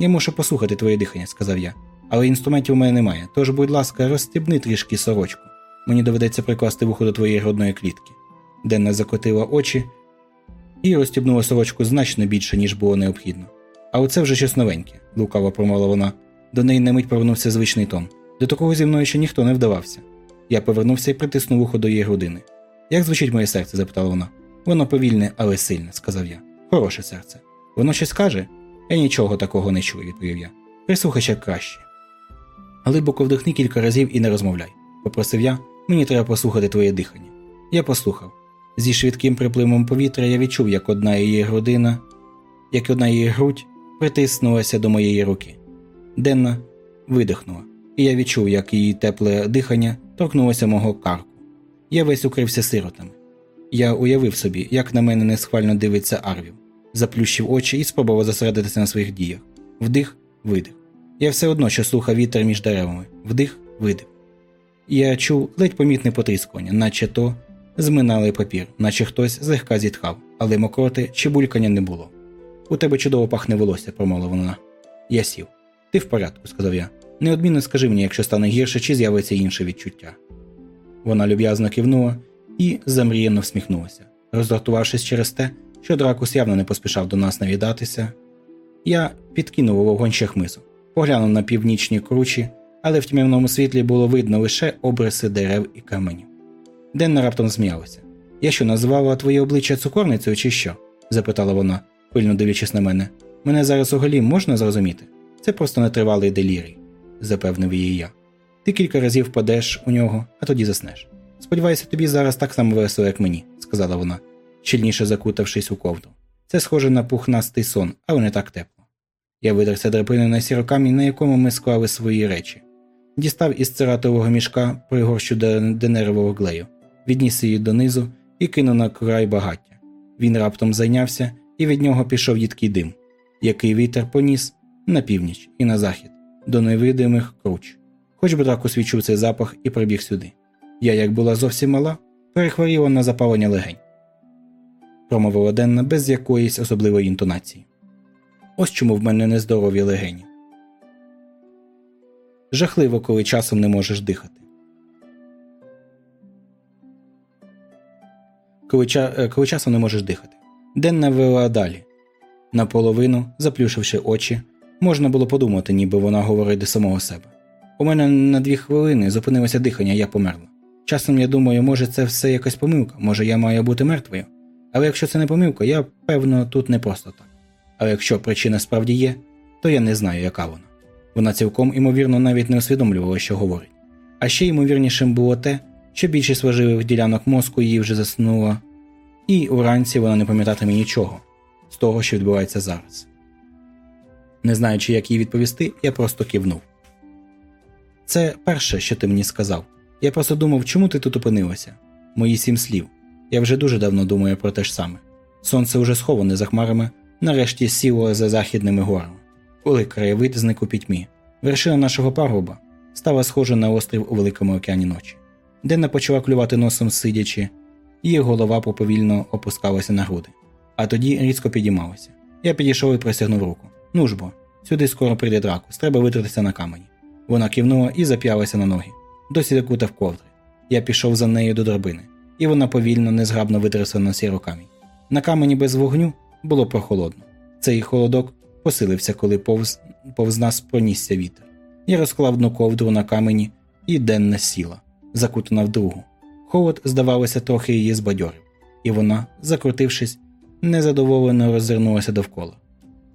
Я мушу послухати твоє дихання, сказав я. Але інструментів у мене немає, тож, будь ласка, розстібни трішки сорочку. Мені доведеться прикласти вухо до твоєї грудної клітки. Денна закотила очі і розстібнула сорочку значно більше, ніж було необхідно. А оце вже щось новеньке, лукаво промовила вона. До неї на мить повернувся звичний тон. До такого зі мною ще ніхто не вдавався. Я повернувся і притиснув вухо до її грудини. Як звучить моє серце? запитала вона. Воно повільне, але сильне, сказав я. Хороше серце. Воно щось каже? Я нічого такого не чую, відповів я. Прислухай ще краще. Глибоко вдихни кілька разів і не розмовляй, попросив я, мені треба послухати твоє дихання. Я послухав. Зі швидким припливом повітря я відчув, як одна її грудина як одна її грудь притиснулася до моєї руки. Денна видихнула, і я відчув, як її тепле дихання торкнулося мого карку. Я весь укрився сиротами. Я уявив собі, як на мене несхвально дивиться Арвів, заплющив очі і спробував зосередитися на своїх діях. Вдих, видих. Я все одно що слухав вітер між деревами, вдих, видих. Я чув ледь помітне потріскування, наче то зминали папір, наче хтось злегка зітхав, але мокроти чи булькання не було. У тебе чудово пахне волосся, промовила вона. Я сів. Ти в порядку, сказав я. Неодмінно скажи мені, якщо стане гірше, чи з'явиться інше відчуття. Вона люб'язно кивнула і замріяно всміхнулася, роздратувавшись через те, що дракус явно не поспішав до нас навідатися. Я підкинув вогонь хмизу, поглянув на північні кручі, але в тьмяному світлі було видно лише обриси дерев і каменів. Денна раптом зміялася. Я що назвала твоє обличчя цукорницею, чи що? запитала вона, пильно дивлячись на мене. Мене зараз у голі можна зрозуміти? Це просто нетривалий делірій, запевнив її я. Ти кілька разів впадеш у нього, а тоді заснеш. Сподіваюся, тобі зараз так само весело, як мені, сказала вона, щільніше закутавшись у ковдру. Це схоже на пухнастий сон, але не так тепло. Я видерся драпини на сірокамінь, на якому ми склали свої речі, дістав із цератового мішка пригорщу денерового глею, відніс її донизу і кинув на край багаття. Він раптом зайнявся, і від нього пішов їдкий дим, який вітер поніс на північ і на захід, до невидимих круч. Хоч би так освічив цей запах і прибіг сюди. Я, як була зовсім мала, перехворіла на запалення легень, промовила Денна без якоїсь особливої інтонації. Ось чому в мене нездорові легені. Жахливо, коли часом не можеш дихати. Коли. Е, коли часом не можеш дихати. Денна вела далі. Наполовину, заплюшивши очі, можна було подумати, ніби вона говорить до самого себе. У мене на дві хвилини зупинилося дихання, я померла. Часом я думаю, може це все якась помилка, може я маю бути мертвою. Але якщо це не помилка, я певно тут не просто так. Але якщо причина справді є, то я не знаю, яка вона. Вона цілком, імовірно, навіть не усвідомлювала, що говорить. А ще ймовірнішим було те, що більшість важливих ділянок мозку її вже заснула, і уранці вона не пам'ятатиме нічого з того, що відбувається зараз. Не знаючи, як їй відповісти, я просто кивнув. Це перше, що ти мені сказав. Я просто думав, чому ти тут опинилася? Мої сім слів. Я вже дуже давно думаю про те ж саме. Сонце уже сховане за хмарами, нарешті сіло за західними горами. Коли краєвид зник у пітьмі, вершина нашого пагорба стала схожа на острів у великому океані ночі. Денна почала клювати носом сидячи, її голова поповільно опускалася на груди, а тоді різко підіймалася. Я підійшов і присягнув руку. Ну ж бо, сюди скоро прийде дракус, треба витратися на камені. Вона кивнула і зап'ялася на ноги, досі закутав ковдри. Я пішов за нею до драбини, і вона повільно, незграбно витрясла на сіру камінь. На камені без вогню було прохолодно. Цей холодок посилився, коли повз, повз нас пронісся вітер. Я розклав одну ковдру на камені і денна сіла, закутана в другу. Холод, здавалося, трохи її збадьорив, і вона, закрутившись, незадоволено роззирнулася довкола.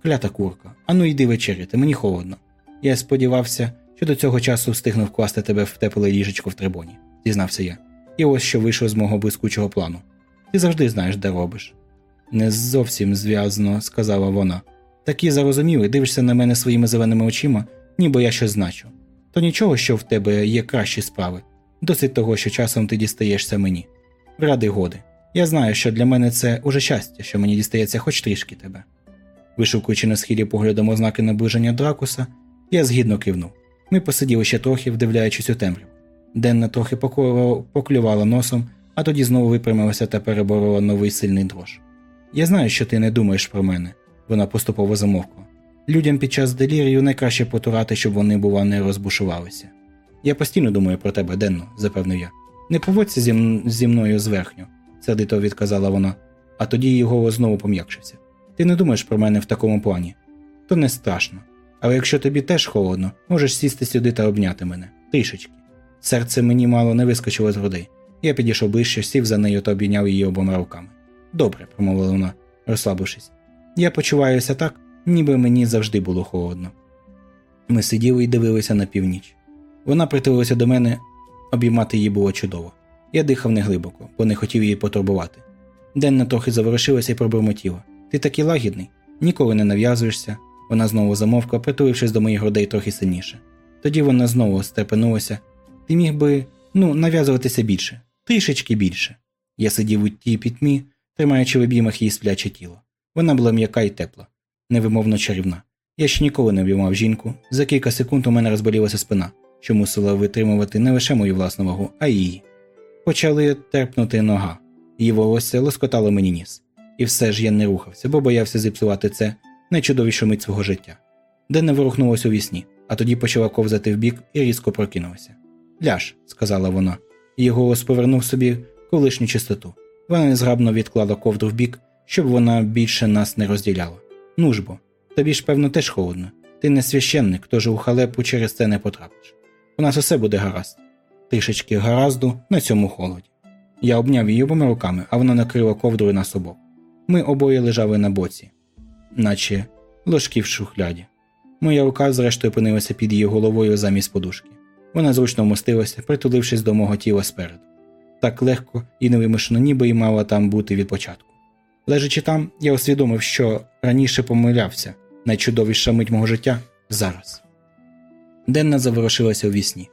Клята курка, ану йди вечеряти, мені холодно. Я сподівався, що до цього часу встигну вкласти тебе в тепле ліжечко в трибоні, дізнався я. І ось що вийшло з мого блискучого плану. Ти завжди знаєш, де робиш. Не зовсім зв'язно, сказала вона. Такі зарозуміли, дивишся на мене своїми зеленими очима, ніби я щось значу. То нічого, що в тебе є кращі справи, досить того, що часом ти дістаєшся мені. Ради годи. Я знаю, що для мене це уже щастя, що мені дістається хоч трішки тебе. Вишукуючи на схилі поглядом ознаки наближення дракуса, я згідно кивнув. Ми посиділи ще трохи, вдивляючись у темряву. Денна трохи поклювала носом, а тоді знову випрямилася та переборола новий сильний дрож. Я знаю, що ти не думаєш про мене, вона поступово замовкла. Людям під час делірію найкраще потурати, щоб вони, бува, не розбушувалися. Я постійно думаю про тебе, Денно, запевнив я. Не поводься зі, зі мною зверхньо, сердито відказала вона, а тоді її голос знову пом'якшився. Ти не думаєш про мене в такому плані? То не страшно. Але якщо тобі теж холодно, можеш сісти сюди та обняти мене. Трішечки. Серце мені мало не вискочило з груди. Я підійшов ближче, сів за нею та обійняв її обома руками. Добре, промовила вона, розслабившись. Я почуваюся так, ніби мені завжди було холодно. Ми сиділи і дивилися на північ. Вона притулилася до мене, обіймати її було чудово. Я дихав неглибоко, бо не хотів її потурбувати. Денна трохи заворушилася і пробурмотіла. Ти такий лагідний. Ніколи не нав'язуєшся. Вона знову замовкла, притулившись до моїх грудей трохи сильніше. Тоді вона знову стрепенулася. Ти міг би, ну, нав'язуватися більше, трішечки більше. Я сидів у тій пітьмі, тримаючи в обіймах її спляче тіло. Вона була м'яка і тепла, невимовно чарівна. Я ще ніколи не обіймав жінку. За кілька секунд у мене розболілася спина, що мусила витримувати не лише мою власну вагу, а й її. Почали терпнути нога, її волосся лоскотало мені ніс. І все ж я не рухався, бо боявся зіпсувати це найчудовішу мить свого життя. Денна ворухнулася у вісні, а тоді почала ковзати вбік і різко прокинулася. Ляж, сказала вона, її голос повернув собі колишню чистоту. Вона незграбно відклала ковдру вбік, щоб вона більше нас не розділяла. Ну ж бо, тобі ж, певно, теж холодно. Ти не священник, тож у халепу через це не потрапиш. У нас усе буде гаразд. Трішечки гаразду на цьому холоді. Я обняв її обома руками, а вона накрила ковдрою нас обох. Ми обоє лежали на боці, наче ложки в шухляді. Моя рука, зрештою, опинилася під її головою замість подушки. Вона зручно вмостилася, притулившись до мого тіла спереду. Так легко і невимушено, ніби й мала там бути від початку. Лежачи там, я усвідомив, що раніше помилявся найчудовіша мить мого життя зараз. Денна заворушилася у вісні.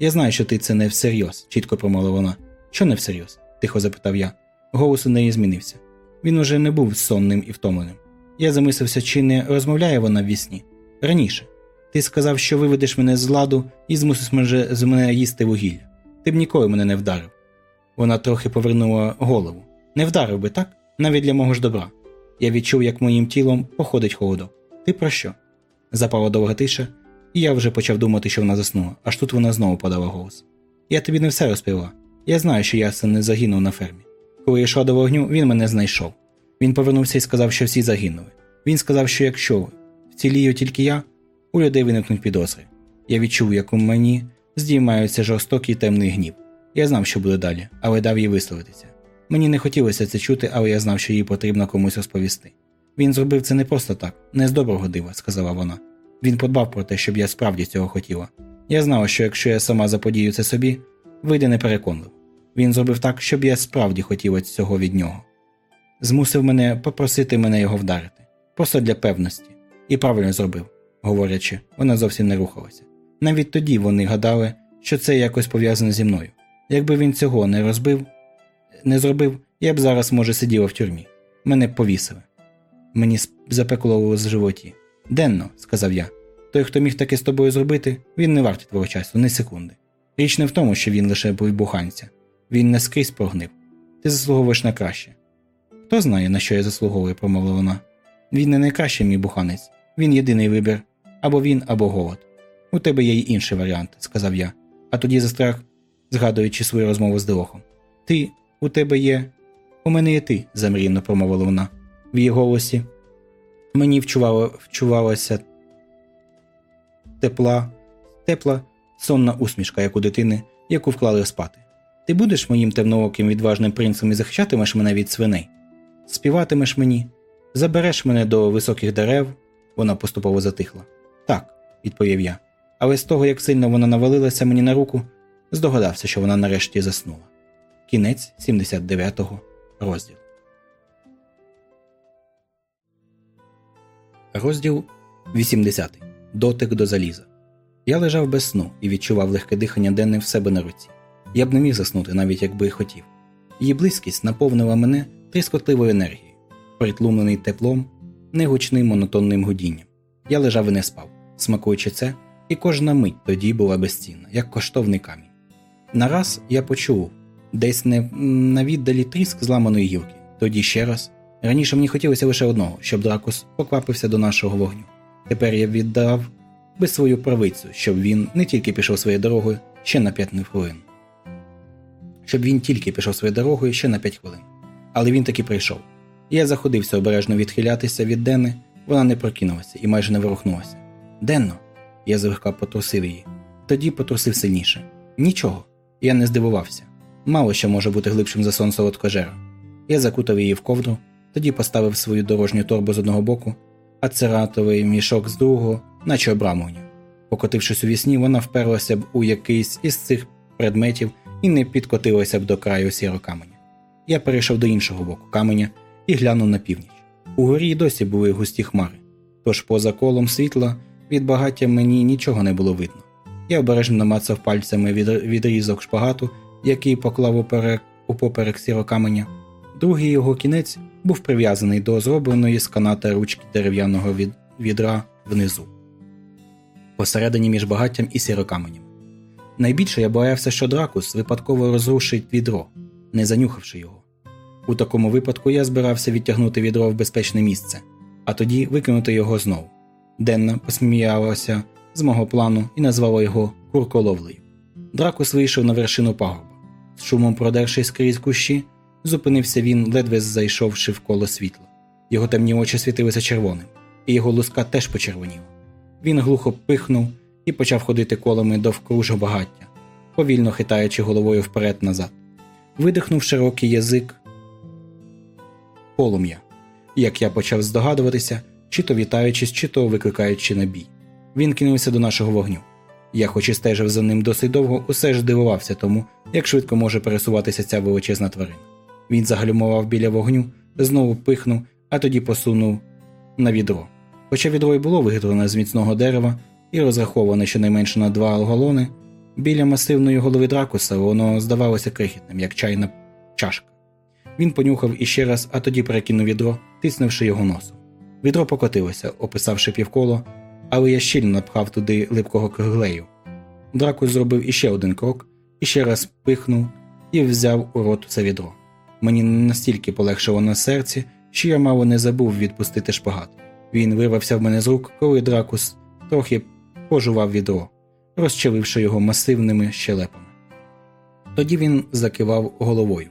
Я знаю, що ти це не всерйоз, чітко промовила вона. Що не всерйоз? тихо запитав я. Голос у неї змінився. Він уже не був сонним і втомленим. Я замислився, чи не розмовляє вона в вісні. Раніше. Ти сказав, що виведеш мене з ладу і змусиш з мене їсти вугілля. Ти б ніколи мене не вдарив. Вона трохи повернула голову. Не вдарив би, так? Навіть для мого ж добра. Я відчув, як моїм тілом походить холодок. Ти про що? Запала довга тиша, і я вже почав думати, що вона заснула, аж тут вона знову подала голос. Я тобі не все розповіла. Я знаю, що Ясен не загинув на фермі. Коли я йшла до вогню, він мене знайшов. Він повернувся і сказав, що всі загинули. Він сказав, що якщо вцілію тільки я, у людей виникнуть підозри. Я відчув, як у мені здіймаються жорстокий темний гнів. Я знав, що буде далі, але дав їй висловитися. Мені не хотілося це чути, але я знав, що їй потрібно комусь розповісти. Він зробив це не просто так, не з доброго дива, сказала вона. Він подбав про те, щоб я справді цього хотіла. Я знала, що якщо я сама заподію це собі, вийде непереконливо. Він зробив так, щоб я справді хотіла цього від нього. Змусив мене попросити мене його вдарити, просто для певності, і правильно зробив, говорячи, вона зовсім не рухалася. Навіть тоді вони гадали, що це якось пов'язане зі мною. Якби він цього не розбив, не зробив, я б зараз, може, сиділа в тюрмі. Мене б повісили. Мені запекло у животі. Денно, сказав я. Той, хто міг таке з тобою зробити, він не вартий твого часу, ні секунди. Річ не в тому, що він лише був буханця. Він не скрізь прогнив. Ти заслуговуєш на краще. Хто знає, на що я заслуговую, промовила вона. Він не найкращий мій буханець, він єдиний вибір або він, або голод. У тебе є й інший варіант, сказав я, а тоді застрах, згадуючи свою розмову з Дилохом. Ти, у тебе є. У мене є ти, замрійно промовила вона. В її голосі мені вчувало, вчувалася тепла, тепла, сонна усмішка, як у дитини, яку вклали спати. Ти будеш моїм темнооким відважним принцем і захищатимеш мене від свиней? Співатимеш мені, забереш мене до високих дерев, вона поступово затихла. Так, відповів я. Але з того, як сильно вона навалилася мені на руку, здогадався, що вона нарешті заснула. Кінець 79-го розділу. Розділ 80. Дотик до заліза. Я лежав без сну і відчував легке дихання денне в себе на руці. Я б не міг заснути, навіть якби хотів. Її близькість наповнила мене тріскотливою енергією, притлумлений теплом, негучним монотонним гудінням. Я лежав і не спав, смакуючи це, і кожна мить тоді була безцінна, як коштовний камінь. Нараз я почув десь не на віддалі тріск зламаної гілки, тоді ще раз. Раніше мені хотілося лише одного, щоб Дракус поквапився до нашого вогню. Тепер я віддав би свою правицю, щоб він не тільки пішов своєю дорогою ще на п'ять хвилин. Щоб він тільки пішов своєю дорогою ще на п'ять хвилин. Але він таки прийшов. Я заходився обережно відхилятися від Дени, вона не прокинулася і майже не ворухнулася. Денно. Я злегка потрусив її. Тоді потрусив сильніше. Нічого. Я не здивувався. Мало що може бути глибшим за сон солодкожера. Я закутав її в ковдру, тоді поставив свою дорожню торбу з одного боку, а цератовий мішок з другого, наче обрамування. Покотившись у вісні, вона вперлася б у якийсь із цих предметів і не підкотилася б до краю сіро каменя. Я перейшов до іншого боку каменя і глянув на північ. Угорі й досі були густі хмари, тож поза колом світла від багаття мені нічого не було видно. Я обережно намацав пальцями відрізок шпагату, який поклав уперек, упоперек сірокаменя. Другий його кінець був прив'язаний до зробленої з каната ручки дерев'яного від... відра внизу, посередині між багаттям і сірокаменем. Найбільше я боявся, що дракус випадково розрушить відро, не занюхавши його. У такому випадку я збирався відтягнути відро в безпечне місце, а тоді викинути його знову. Денна посміялася з мого плану і назвала його курколовлею. Дракус вийшов на вершину пагорба. З шумом продершись крізь кущі, зупинився він, ледве зайшовши в коло світла. Його темні очі світилися червоним, і його луска теж почервоніла. Він глухо пихнув і почав ходити колами довкруж багаття, повільно хитаючи головою вперед назад. Видихнув широкий язик полум'я, як я почав здогадуватися, чи то вітаючись, чи то викликаючи на бій. Він кинувся до нашого вогню. Я, хоч і стежив за ним досить довго, усе ж дивувався тому, як швидко може пересуватися ця величезна тварина. Він загальмував біля вогню, знову пихнув, а тоді посунув на відро. Хоча відро й було виготовлене з міцного дерева і розраховане щонайменше на два галони, біля масивної голови дракуса воно здавалося крихітним, як чайна чашка. Він понюхав іще раз, а тоді перекинув відро, тиснувши його носом. Відро покотилося, описавши півколо, але я щільно напхав туди липкого круглею. Дракус зробив іще один крок, іще раз пихнув і взяв у рот це відро. Мені настільки полегшило на серці, що я мало не забув відпустити шпагат. Він вирвався в мене з рук, коли дракус трохи пожував відро, розчавивши його масивними щелепами. Тоді він закивав головою,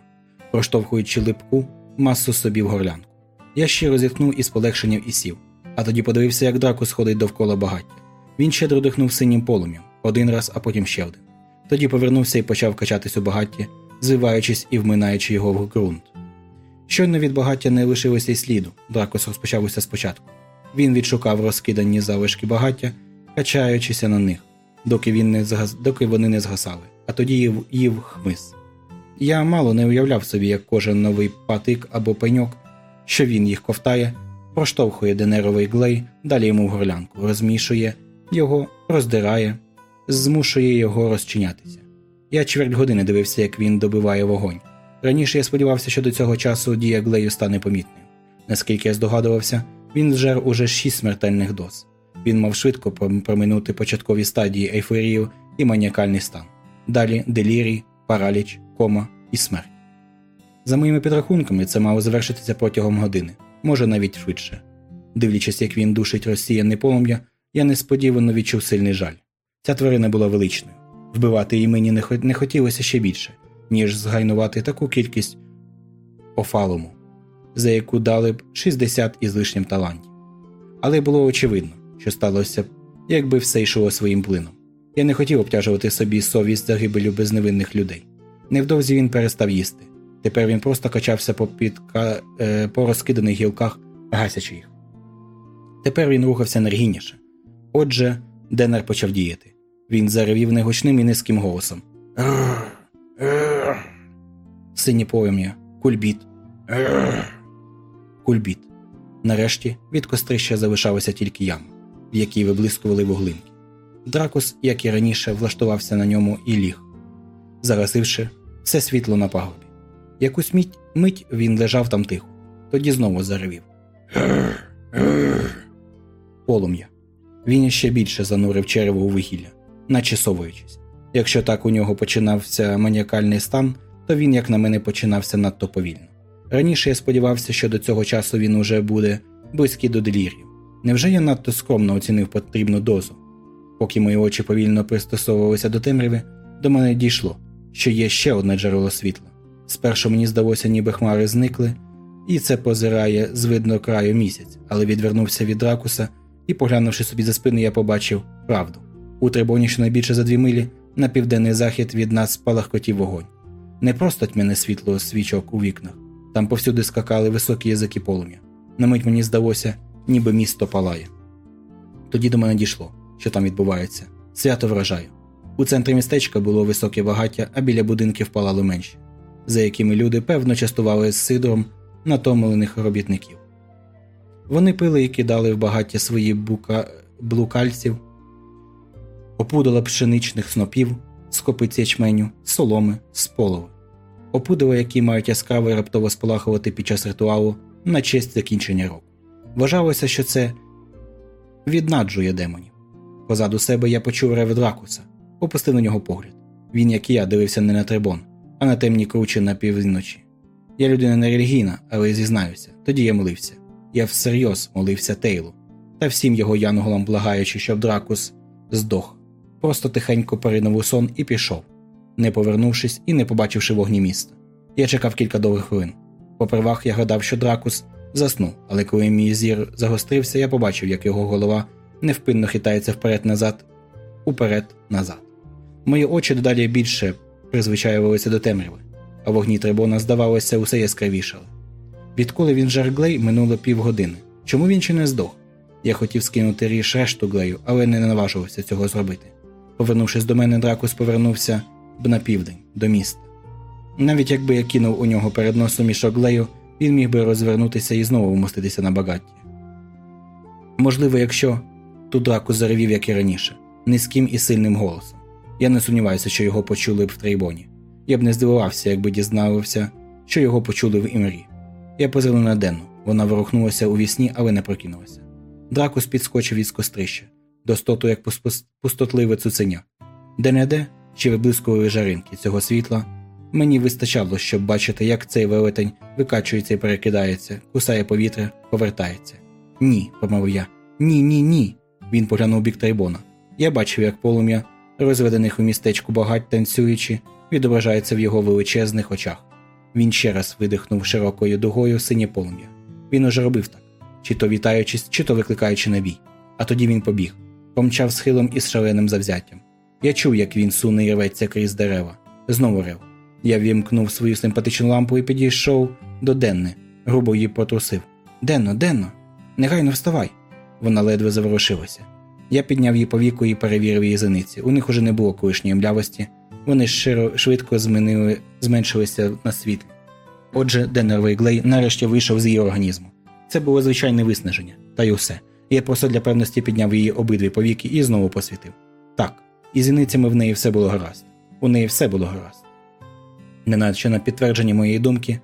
проштовхуючи липку масу собі в горлянку. Я ще розітхнув із полегшенням і сів, а тоді подивився, як дракус ходить довкола багаття. Він щедро дихнув синім полум'ям один раз, а потім ще один. Тоді повернувся і почав качатись у багатті, звиваючись і вминаючи його в ґрунт. Щойно від багаття не лишилося й сліду, дракос розпочався спочатку. Він відшукав розкидані залишки багаття, качаючися на них, доки він не згас... доки вони не згасали, а тоді їв, їв хмиз. Я мало не уявляв собі, як кожен новий патик або пеньок, що він їх ковтає, проштовхує денеровий глей, далі йому в горлянку, розмішує його, роздирає, змушує його розчинятися. Я чверть години дивився, як він добиває вогонь. Раніше я сподівався, що до цього часу дія глею стане помітною. Наскільки я здогадувався, він зжер уже шість смертельних доз. Він мав швидко проминути початкові стадії ейфорію і маніакальний стан. Далі делірій, параліч, кома і смерть. За моїми підрахунками, це мало завершитися протягом години, може навіть швидше. Дивлячись, як він душить розсіяне полум'я, я несподівано відчув сильний жаль. Ця тварина була величною. Вбивати її мені не хотілося ще більше, ніж згайнувати таку кількість офалуму, за яку дали б 60 із лишнім талантів. Але було очевидно, що сталося б, якби все йшло своїм плином. Я не хотів обтяжувати собі совість загибелю безневинних людей. Невдовзі він перестав їсти. Тепер він просто качався по, підка... Е, по розкиданих гілках, гасячи їх. Тепер він рухався енергійніше. Отже, Денер почав діяти. Він заревів негучним і низьким голосом. Синє полум'я, кульбіт. Кульбіт. Нарешті від кострища залишалася тільки яма, в якій виблискували вуглинки. Дракус, як і раніше, влаштувався на ньому і ліг, загасивши все світло на пагорбі. Якусь мить, він лежав там тихо, тоді знову заревів. Полум'я. Він ще більше занурив черево у вигілля, наче совуючись. Якщо так у нього починався маніакальний стан, то він, як на мене, починався надто повільно. Раніше я сподівався, що до цього часу він уже буде близький до делірію. Невже я надто скромно оцінив потрібну дозу? Поки мої очі повільно пристосовувалися до темряви, до мене дійшло, що є ще одне джерело світла. Спершу мені здалося, ніби хмари зникли, і це позирає з видно краю місяць, але відвернувся від ракуса і, поглянувши собі за спину, я побачив правду. У трибоні щонайбільше за дві милі на південний захід від нас спалахкотів вогонь. Не просто тьмяне світло свічок у вікнах, там повсюди скакали високі язики полум'я. На мить мені здалося, ніби місто палає. Тоді до мене дійшло, що там відбувається. Свято вражаю. У центрі містечка було високе багаття, а біля будинків палали менші, за якими люди певно частували з сидром натомлених робітників. Вони пили і кидали в багаття свої бука... блукальців, опудала пшеничних снопів, скопиць ячменю, соломи, з полови. Опудала, які мають яскраво і раптово спалахувати під час ритуалу на честь закінчення року. Вважалося, що це віднаджує демонів. Позаду себе я почув рев Дракуса, опустив на нього погляд. Він, як і я, дивився не на трибон, на темні кручі на півночі. Я людина не релігійна, але зізнаюся, тоді я молився. Я всерйоз молився Тейлу та всім його янголам, благаючи, щоб Дракус здох. Просто тихенько поринув у сон і пішов, не повернувшись і не побачивши вогні міста. Я чекав кілька довгих хвилин. По первах я гадав, що Дракус заснув, але коли мій зір загострився, я побачив, як його голова невпинно хитається вперед-назад, уперед-назад. Мої очі дедалі більше призвичаювалися до темряви, а вогні трибона, здавалося, усе яскравішали. Відколи він жар глей, минуло півгодини. Чому він ще не здох? Я хотів скинути ріж решту глею, але не наважувався цього зробити. Повернувшись до мене, Дракус повернувся б на південь, до міста. Навіть якби я кинув у нього перед носом мішок глею, він міг би розвернутися і знову вмоститися на багатті. Можливо, якщо тут Дракус заревів, як і раніше, низьким і сильним голосом. Я не сумніваюся, що його почули б в Трейбоні. Я б не здивувався, якби дізнався, що його почули в імрі. Я позирнув на Денну. Вона ворухнулася у вісні, але не прокинулася. Дракус підскочив із кострища, достоту як пустотливе цуценя. Де не де, чи виблискували жаринки цього світла. Мені вистачало, щоб бачити, як цей велетень викачується і перекидається, кусає повітря, повертається. Ні, промовив я. Ні, ні, ні. Він поглянув бік Трайбона. Я бачив, як полум'я, розведених у містечку багать танцюючи, відображається в його величезних очах. Він ще раз видихнув широкою дугою синє полум'я. Він уже робив так, чи то вітаючись, чи то викликаючи на бій. А тоді він побіг, помчав схилом із шаленим завзяттям. Я чув, як він суне і рветься крізь дерева. Знову рев. Я вімкнув свою симпатичну лампу і підійшов до Денни, грубо її потрусив. Денно, Денно, негайно вставай. Вона ледве заворушилася. Я підняв її повіку і перевірив її зениці. У них уже не було колишньої млявості, вони широ, швидко змінили, зменшилися на світлі. Отже, Деннервий Глей нарешті вийшов з її організму. Це було звичайне виснаження, та й усе. Я просто для певності підняв її обидві повіки і знову посвітив. Так, і зіницями в неї все було гаразд. У неї все було гаразд. Неначе на підтвердження моєї думки,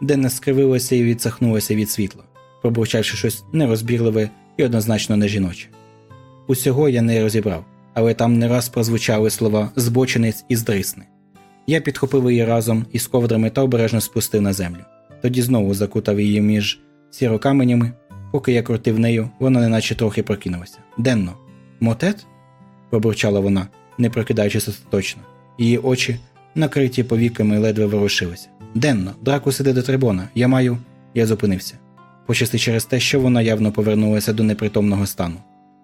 Денна скривилася і відсахнулася від світла, пробурчавши щось нерозбірливе і однозначно не жіноче. Усього я не розібрав, але там не раз прозвучали слова збочинець і здрисни. Я підхопив її разом із ковдрами та обережно спустив на землю. Тоді знову закутав її між сірокаменями, поки я крутив нею, вона неначе трохи прокинулася. Денно, мотет? пробурчала вона, не прокидаючись остаточно. Її очі, накриті повіками, ледве ворушилися. Денно, дракус іде до трибона. Я маю. Я зупинився. Почасти через те, що вона явно повернулася до непритомного стану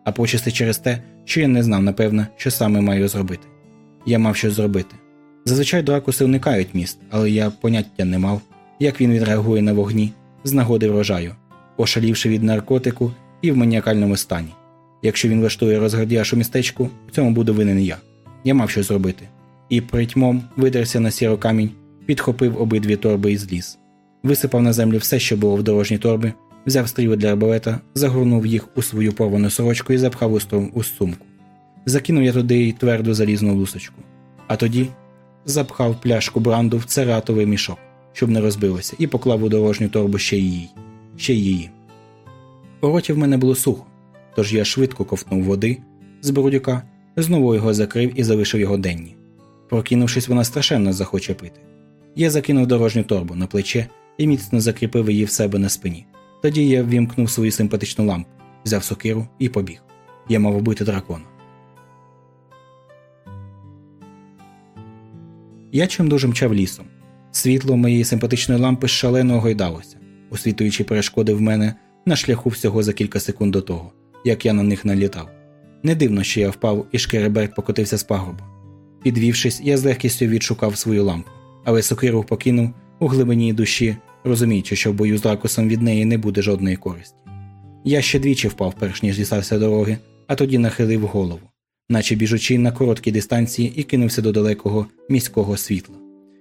а почасти через те, що я не знав, напевно, що саме маю зробити. Я мав щось зробити. Зазвичай дракуси уникають міст, але я поняття не мав, як він відреагує на вогні з нагоди врожаю, ошалівши від наркотику і в маніакальному стані. Якщо він влаштує розградіяш у містечку, в цьому буду винен я. Я мав щось зробити. І притьмом видерся на сіро камінь, підхопив обидві торби і зліз. Висипав на землю все, що було в дорожній торбі, взяв стріли для арбалета, загорнув їх у свою порвану сорочку і запхав у сумку. Закинув я туди й тверду залізну лусочку. А тоді запхав пляшку бранду в цератовий мішок, щоб не розбилося, і поклав у дорожню торбу ще її. Ще її. У роті в мене було сухо, тож я швидко ковтнув води з бородюка, знову його закрив і залишив його денні. Прокинувшись, вона страшенно захоче пити. Я закинув дорожню торбу на плече і міцно закріпив її в себе на спині. Тоді я ввімкнув свою симпатичну лампу, взяв сокиру і побіг. Я мав убити дракона. Я чимдуже мчав лісом. Світло моєї симпатичної лампи шалено гойдалося, освітлюючи перешкоди в мене на шляху всього за кілька секунд до того, як я на них налітав. Не дивно, що я впав і шкереберт покотився з пагорба. Підвівшись, я з легкістю відшукав свою лампу, але сокиру покинув у глибині душі розуміючи, що в бою з Дракусом від неї не буде жодної користі. Я ще двічі впав, перш ніж дістався дороги, а тоді нахилив голову, наче біжучи на короткій дистанції і кинувся до далекого міського світла.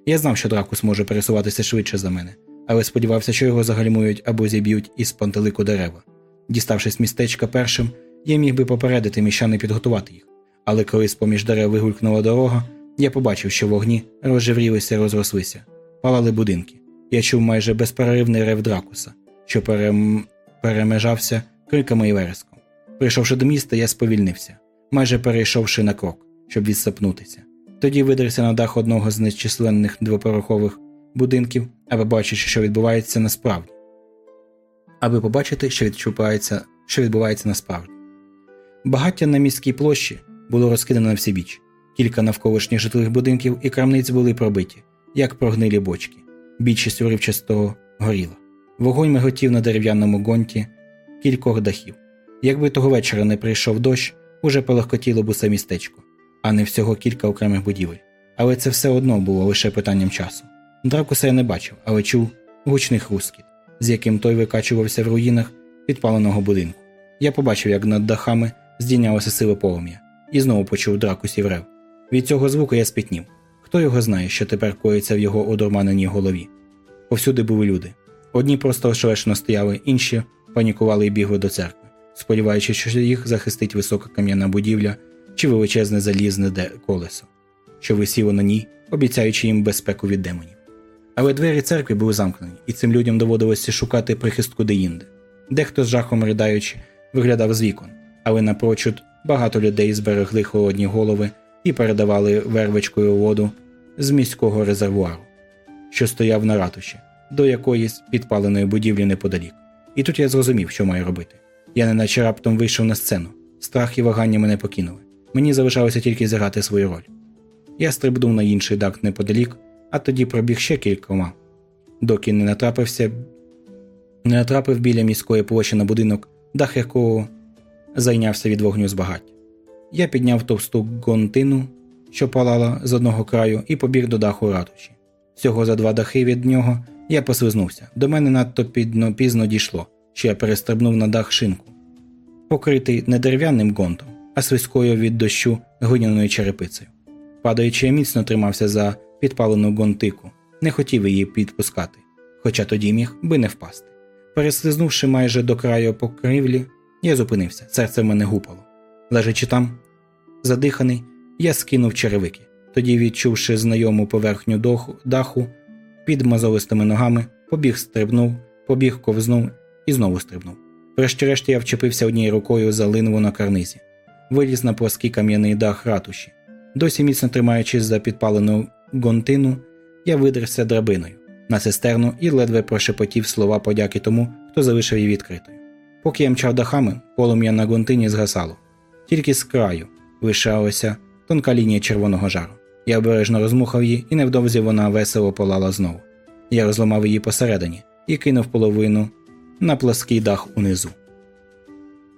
Я знав, що Дракус може пересуватися швидше за мене, але сподівався, що його загальмують або зіб'ють із пантелику дерева, Діставшись містечка першим, я міг би попередити міщан і підготувати їх. Але коли з поміж дерев вигулькнула дорога, я побачив, що вогні розжеврілися розрослися, палали будинки. Я чув майже безперервний рев дракуса, що перем... перемежався криками і вереском. Прийшовши до міста, я сповільнився, майже перейшовши на крок, щоб відсапнутися. Тоді видерся на дах одного з нечисленних двоповерхових будинків, аби бачити, що відбувається насправді. Аби побачити, що відчувається, що відбувається насправді. Багаття на міській площі було розкидане на всі біч. Кілька навколишніх житлових будинків і крамниць були пробиті, як прогнилі бочки. Більшість уривчастого горіла. Вогонь миготів на дерев'яному гонті кількох дахів. Якби того вечора не прийшов дощ, уже полегкотіло б усе містечко, а не всього кілька окремих будівель. Але це все одно було лише питанням часу. Дракуса я не бачив, але чув гучний хрускіт, з яким той викачувався в руїнах підпаленого будинку. Я побачив, як над дахами здійнялося силе полум'я, і знову почув дракусів рев. Від цього звуку я спітнів. Хто його знає, що тепер коїться в його одурманеній голові? Повсюди були люди. Одні просто ошелешно стояли, інші панікували і бігли до церкви, сподіваючись, що їх захистить висока кам'яна будівля чи величезне залізне колесо, що висіло на ній, обіцяючи їм безпеку від демонів. Але двері церкви були замкнені, і цим людям доводилося шукати прихистку деінде. Дехто з жахом ридаючи, виглядав з вікон, але напрочуд багато людей зберегли холодні голови і передавали вервичкою воду з міського резервуару, що стояв на ратуші, до якоїсь підпаленої будівлі неподалік. І тут я зрозумів, що маю робити. Я неначе раптом вийшов на сцену, страх і вагання мене покинули. Мені залишалося тільки зіграти свою роль. Я стрибнув на інший дак неподалік, а тоді пробіг ще кількома, доки не натрапився, не натрапив біля міської площі на будинок, дах якого зайнявся від вогню з багаття. Я підняв товсту гонтину, що палала з одного краю, і побіг до даху ратуші. Всього за два дахи від нього я послизнувся. До мене надто підно, пізно дійшло, що я перестрибнув на дах шинку, покритий не дерев'яним гонтом, а свиською від дощу глиняною черепицею. Падаючи, я міцно тримався за підпалену гонтику, не хотів її підпускати, хоча тоді міг би не впасти. Переслизнувши майже до краю покривлі, я зупинився, серце в мене гупало. Лежачи там, задиханий, я скинув черевики. Тоді, відчувши знайому поверхню даху, під мазолистими ногами, побіг стрибнув, побіг ковзнув і знову стрибнув. Врешті-решт я вчепився однією рукою за линву на карнизі, виліз на плоский кам'яний дах ратуші. Досі міцно тримаючись за підпалену гонтину, я видерся драбиною на цистерну і ледве прошепотів слова подяки тому, хто залишив її відкритою. Поки я мчав дахами, полум'я на гонтині згасало. Тільки з краю лишалася тонка лінія червоного жару. Я обережно розмухав її, і невдовзі вона весело полала знову. Я розламав її посередині і кинув половину на плаский дах унизу.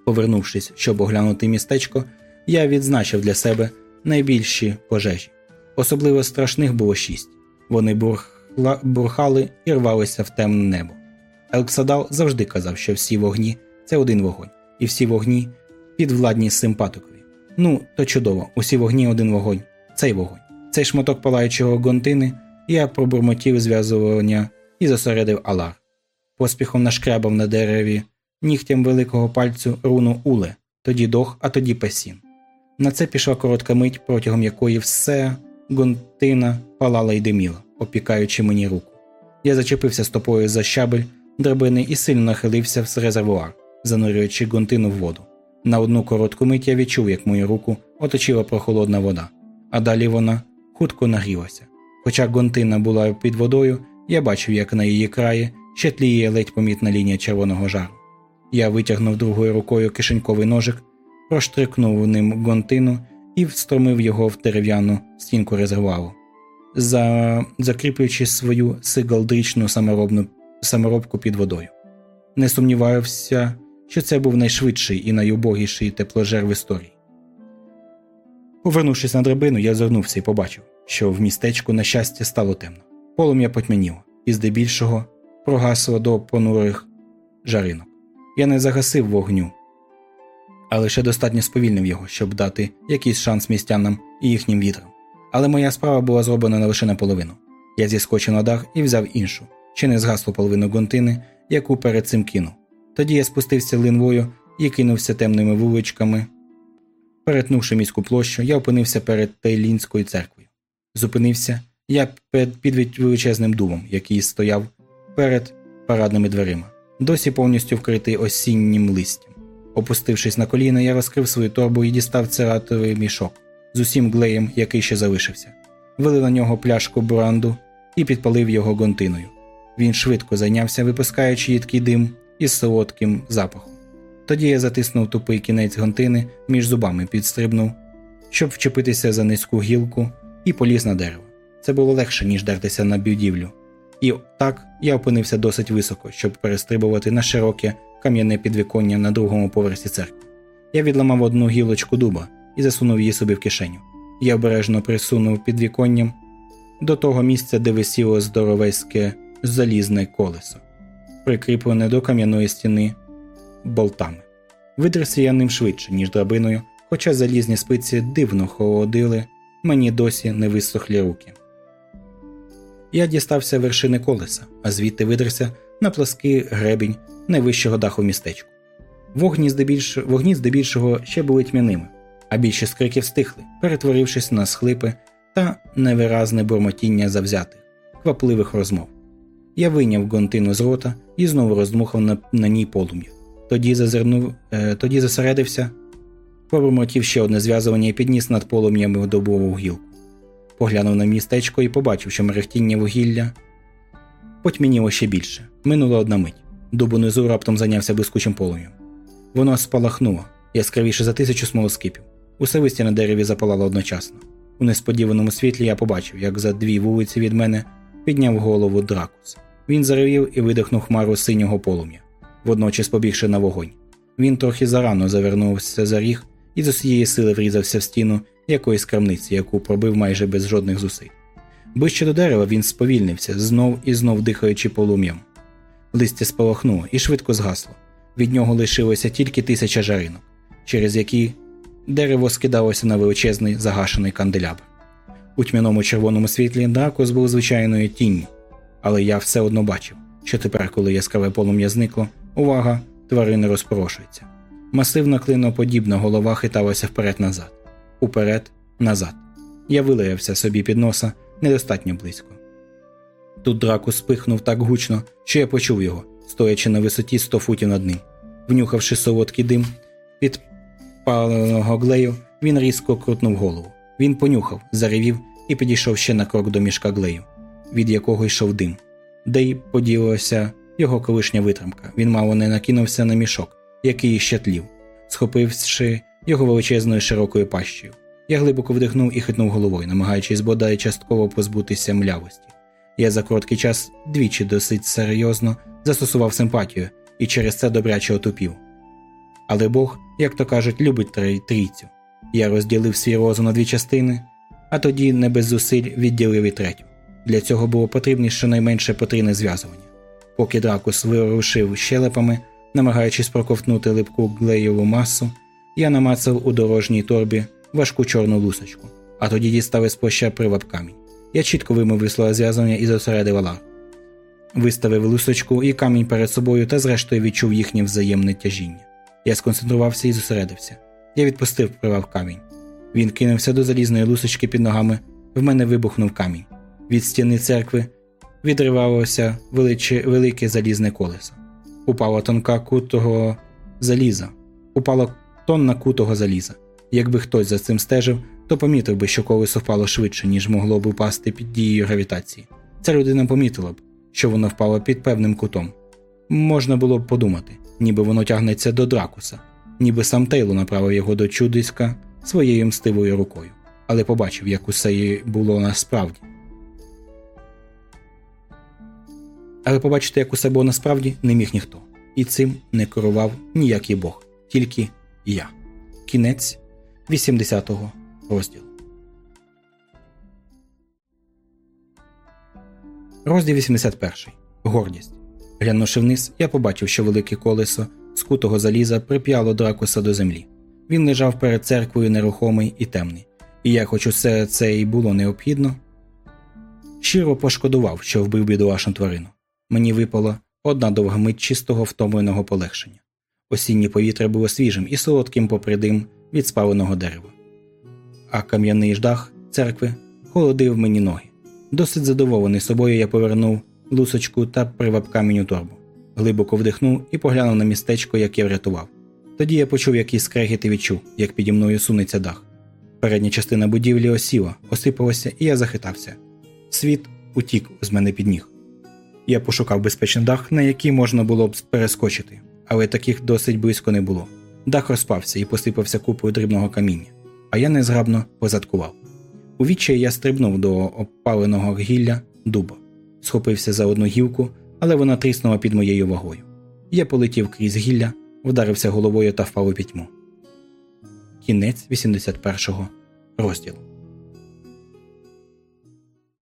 Повернувшись, щоб оглянути містечко, я відзначив для себе найбільші пожежі. Особливо страшних було шість. Вони бурхла, бурхали і рвалися в темне небо. Елксадал завжди казав, що всі вогні це один вогонь, і всі вогні підвладні симпатикові. Ну, то чудово, усі вогні один вогонь, цей вогонь. Цей шматок палаючого гонтини я пробурмотів зв'язування і зосередив алар. Поспіхом нашкрябав на дереві нігтям великого пальцю руну уле, тоді дох, а тоді песін. На це пішла коротка мить, протягом якої все гонтина палала й диміла, опікаючи мені руку. Я зачепився стопою за щабель драбини і сильно нахилився в резервуар, занурюючи гонтину в воду. На одну коротку мить я відчув, як мою руку оточила прохолодна вода, а далі вона хутко нагрілася. Хоча гонтина була під водою, я бачив, як на її краї ще тліє ледь помітна лінія червоного жару. Я витягнув другою рукою кишеньковий ножик, проштрикнув ним гонтину і встромив його в дерев'яну стінку резервуару, за... закріплюючи свою сигалдрічну саморобну саморобку під водою. Не сумнівався, що це був найшвидший і найубогіший тепложер в історії. Повернувшись на драбину, я озирнувся і побачив, що в містечку, на щастя, стало темно. Полум'я потьмяніло, і здебільшого прогасло до понурих жаринок. Я не загасив вогню, а лише достатньо сповільнив його, щоб дати якийсь шанс містянам і їхнім вітрам. Але моя справа була зроблена лише наполовину. Я зіскочив на дах і взяв іншу, ще не згаслу половину гонтини, яку перед цим кинув. Тоді я спустився линвою і кинувся темними вуличками. Перетнувши міську площу, я опинився перед Тейлінською церквою. Зупинився я під величезним дубом, який стояв перед парадними дверима, досі повністю вкритий осіннім листям. Опустившись на коліна, я розкрив свою торбу і дістав цератовий мішок з усім глеєм, який ще залишився, вилив на нього пляшку бранду і підпалив його гонтиною. Він швидко зайнявся, випускаючи їдкий дим із солодким запахом. Тоді я затиснув тупий кінець гонтини між зубами, підстрибнув, щоб вчепитися за низьку гілку і поліз на дерево. Це було легше, ніж дертися на будівлю. І так я опинився досить високо, щоб перестрибувати на широке кам'яне підвіконня на другому поверсі церкви. Я відламав одну гілочку дуба і засунув її собі в кишеню. Я обережно присунув підвіконням до того місця, де висіло здоровецьке залізне колесо, прикріплене до кам'яної стіни болтами. Видерся я ним швидше, ніж драбиною, хоча залізні спиці дивно холодили, мені досі не висохлі руки. Я дістався вершини колеса, а звідти видерся на плаский гребінь найвищого даху містечку. Вогні здебільш... Вогні здебільшого ще були тьмяними, а більшість криків стихли, перетворившись на схлипи та невиразне бурмотіння завзятих, квапливих розмов. Я вийняв гонтину з рота і знову роздмухав на, на ній полум'я. Тоді зазирнув, е, тоді зосередився, пробурмотів ще одне зв'язування і підніс над полум'ями добову гілку. Поглянув на містечко і побачив, що мерехтіння вугілля потьмініло ще більше. Минула одна мить. Дуб унизу раптом зайнявся блискучим полум'ям. Воно спалахнуло яскравіше за тисячу смолоскипів. Усе вистя на дереві запалало одночасно. У несподіваному світлі я побачив, як за дві вулиці від мене підняв голову дракус. Він заревів і видихнув хмару синього полум'я, водночас побігши на вогонь. Він трохи зарано завернувся за ріг і з усієї сили врізався в стіну якоїсь крамниці, яку пробив майже без жодних зусиль. Ближче до дерева він сповільнився, знов і знов дихаючи полум'ям. Листя спалахнуло і швидко згасло. Від нього лишилося тільки тисяча жаринок, через які дерево скидалося на величезний загашений канделябр. У тьмяному червоному світлі дракос був звичайною тінню, але я все одно бачив, що тепер, коли яскраве полум'я зникло, увага тварини розпорошується. Масивна клиноподібна голова хиталася вперед-назад, уперед, назад. Я вилаявся собі під носа недостатньо близько. Тут дракус спихнув так гучно, що я почув його, стоячи на висоті 100 футів над ним. Внюхавши солодкий дим, підпаленого глею, він різко крутнув голову. Він понюхав, заревів і підійшов ще на крок до мішка глею, від якого йшов дим. Де й поділася його колишня витримка. Він мало не накинувся на мішок, який ще тлів, схопивши його величезною широкою пащею. Я глибоко вдихнув і хитнув головою, намагаючись бодай частково позбутися млявості. Я за короткий час двічі досить серйозно застосував симпатію і через це добряче отупів. Але Бог, як то кажуть, любить трійцю. Я розділив свій розум на дві частини, а тоді не без зусиль відділив і третю. Для цього було потрібне щонайменше потрійне зв'язування. Поки дракус вирушив щелепами, намагаючись проковтнути липку глеєву масу, я намацав у дорожній торбі важку чорну лусочку, а тоді дістав із площа приваб камінь. Я чітко вимовив слово зв'язання і зосередив алар. Виставив лусочку і камінь перед собою та зрештою відчув їхнє взаємне тяжіння. Я сконцентрувався і зосередився. Я відпустив привав камінь. Він кинувся до залізної лусочки під ногами, в мене вибухнув камінь. Від стіни церкви відривалося величе, велике залізне колесо. Упала тонка кутого заліза, упала тонна кутого заліза. Якби хтось за цим стежив, то помітив би, що колесо впало швидше, ніж могло б упасти під дією гравітації. Ця людина помітила б, що воно впало під певним кутом. Можна було б подумати, ніби воно тягнеться до дракуса, ніби сам Тейло направив його до чудиська своєю мстивою рукою, але побачив, як усе було насправді. Але побачити, як усе було насправді, не міг ніхто, і цим не керував ніякий Бог, тільки я. Кінець 80-го розділу. Розділ 81. Гордість. Глянувши вниз, я побачив, що велике колесо скутого заліза прип'яло дракуса до землі. Він лежав перед церквою нерухомий і темний, і я, хоч усе це і було необхідно, щиро пошкодував, що вбив бідолашну тварину. Мені випало одна довга мить чистого втомленого полегшення. Осіннє повітря було свіжим і солодким попри дим від спаленого дерева. А кам'яний ждах церкви холодив мені ноги. Досить задоволений собою я повернув лусочку та приваб камінь у торбу. Глибоко вдихнув і поглянув на містечко, яке врятував. Тоді я почув якийсь скрегіт і відчув, як піді мною сунеться дах. Передня частина будівлі осіла, осипалася, і я захитався. Світ утік з мене під ніг. Я пошукав безпечний дах, на який можна було б перескочити, але таких досить близько не було. Дах розпався і посипався купою дрібного каміння, а я незграбно позадкував. У відчаї я стрибнув до опаленого гілля дуба, схопився за одну гілку, але вона тріснула під моєю вагою. Я полетів крізь гілля, вдарився головою та впав у пітьму. Кінець 81-го розділу.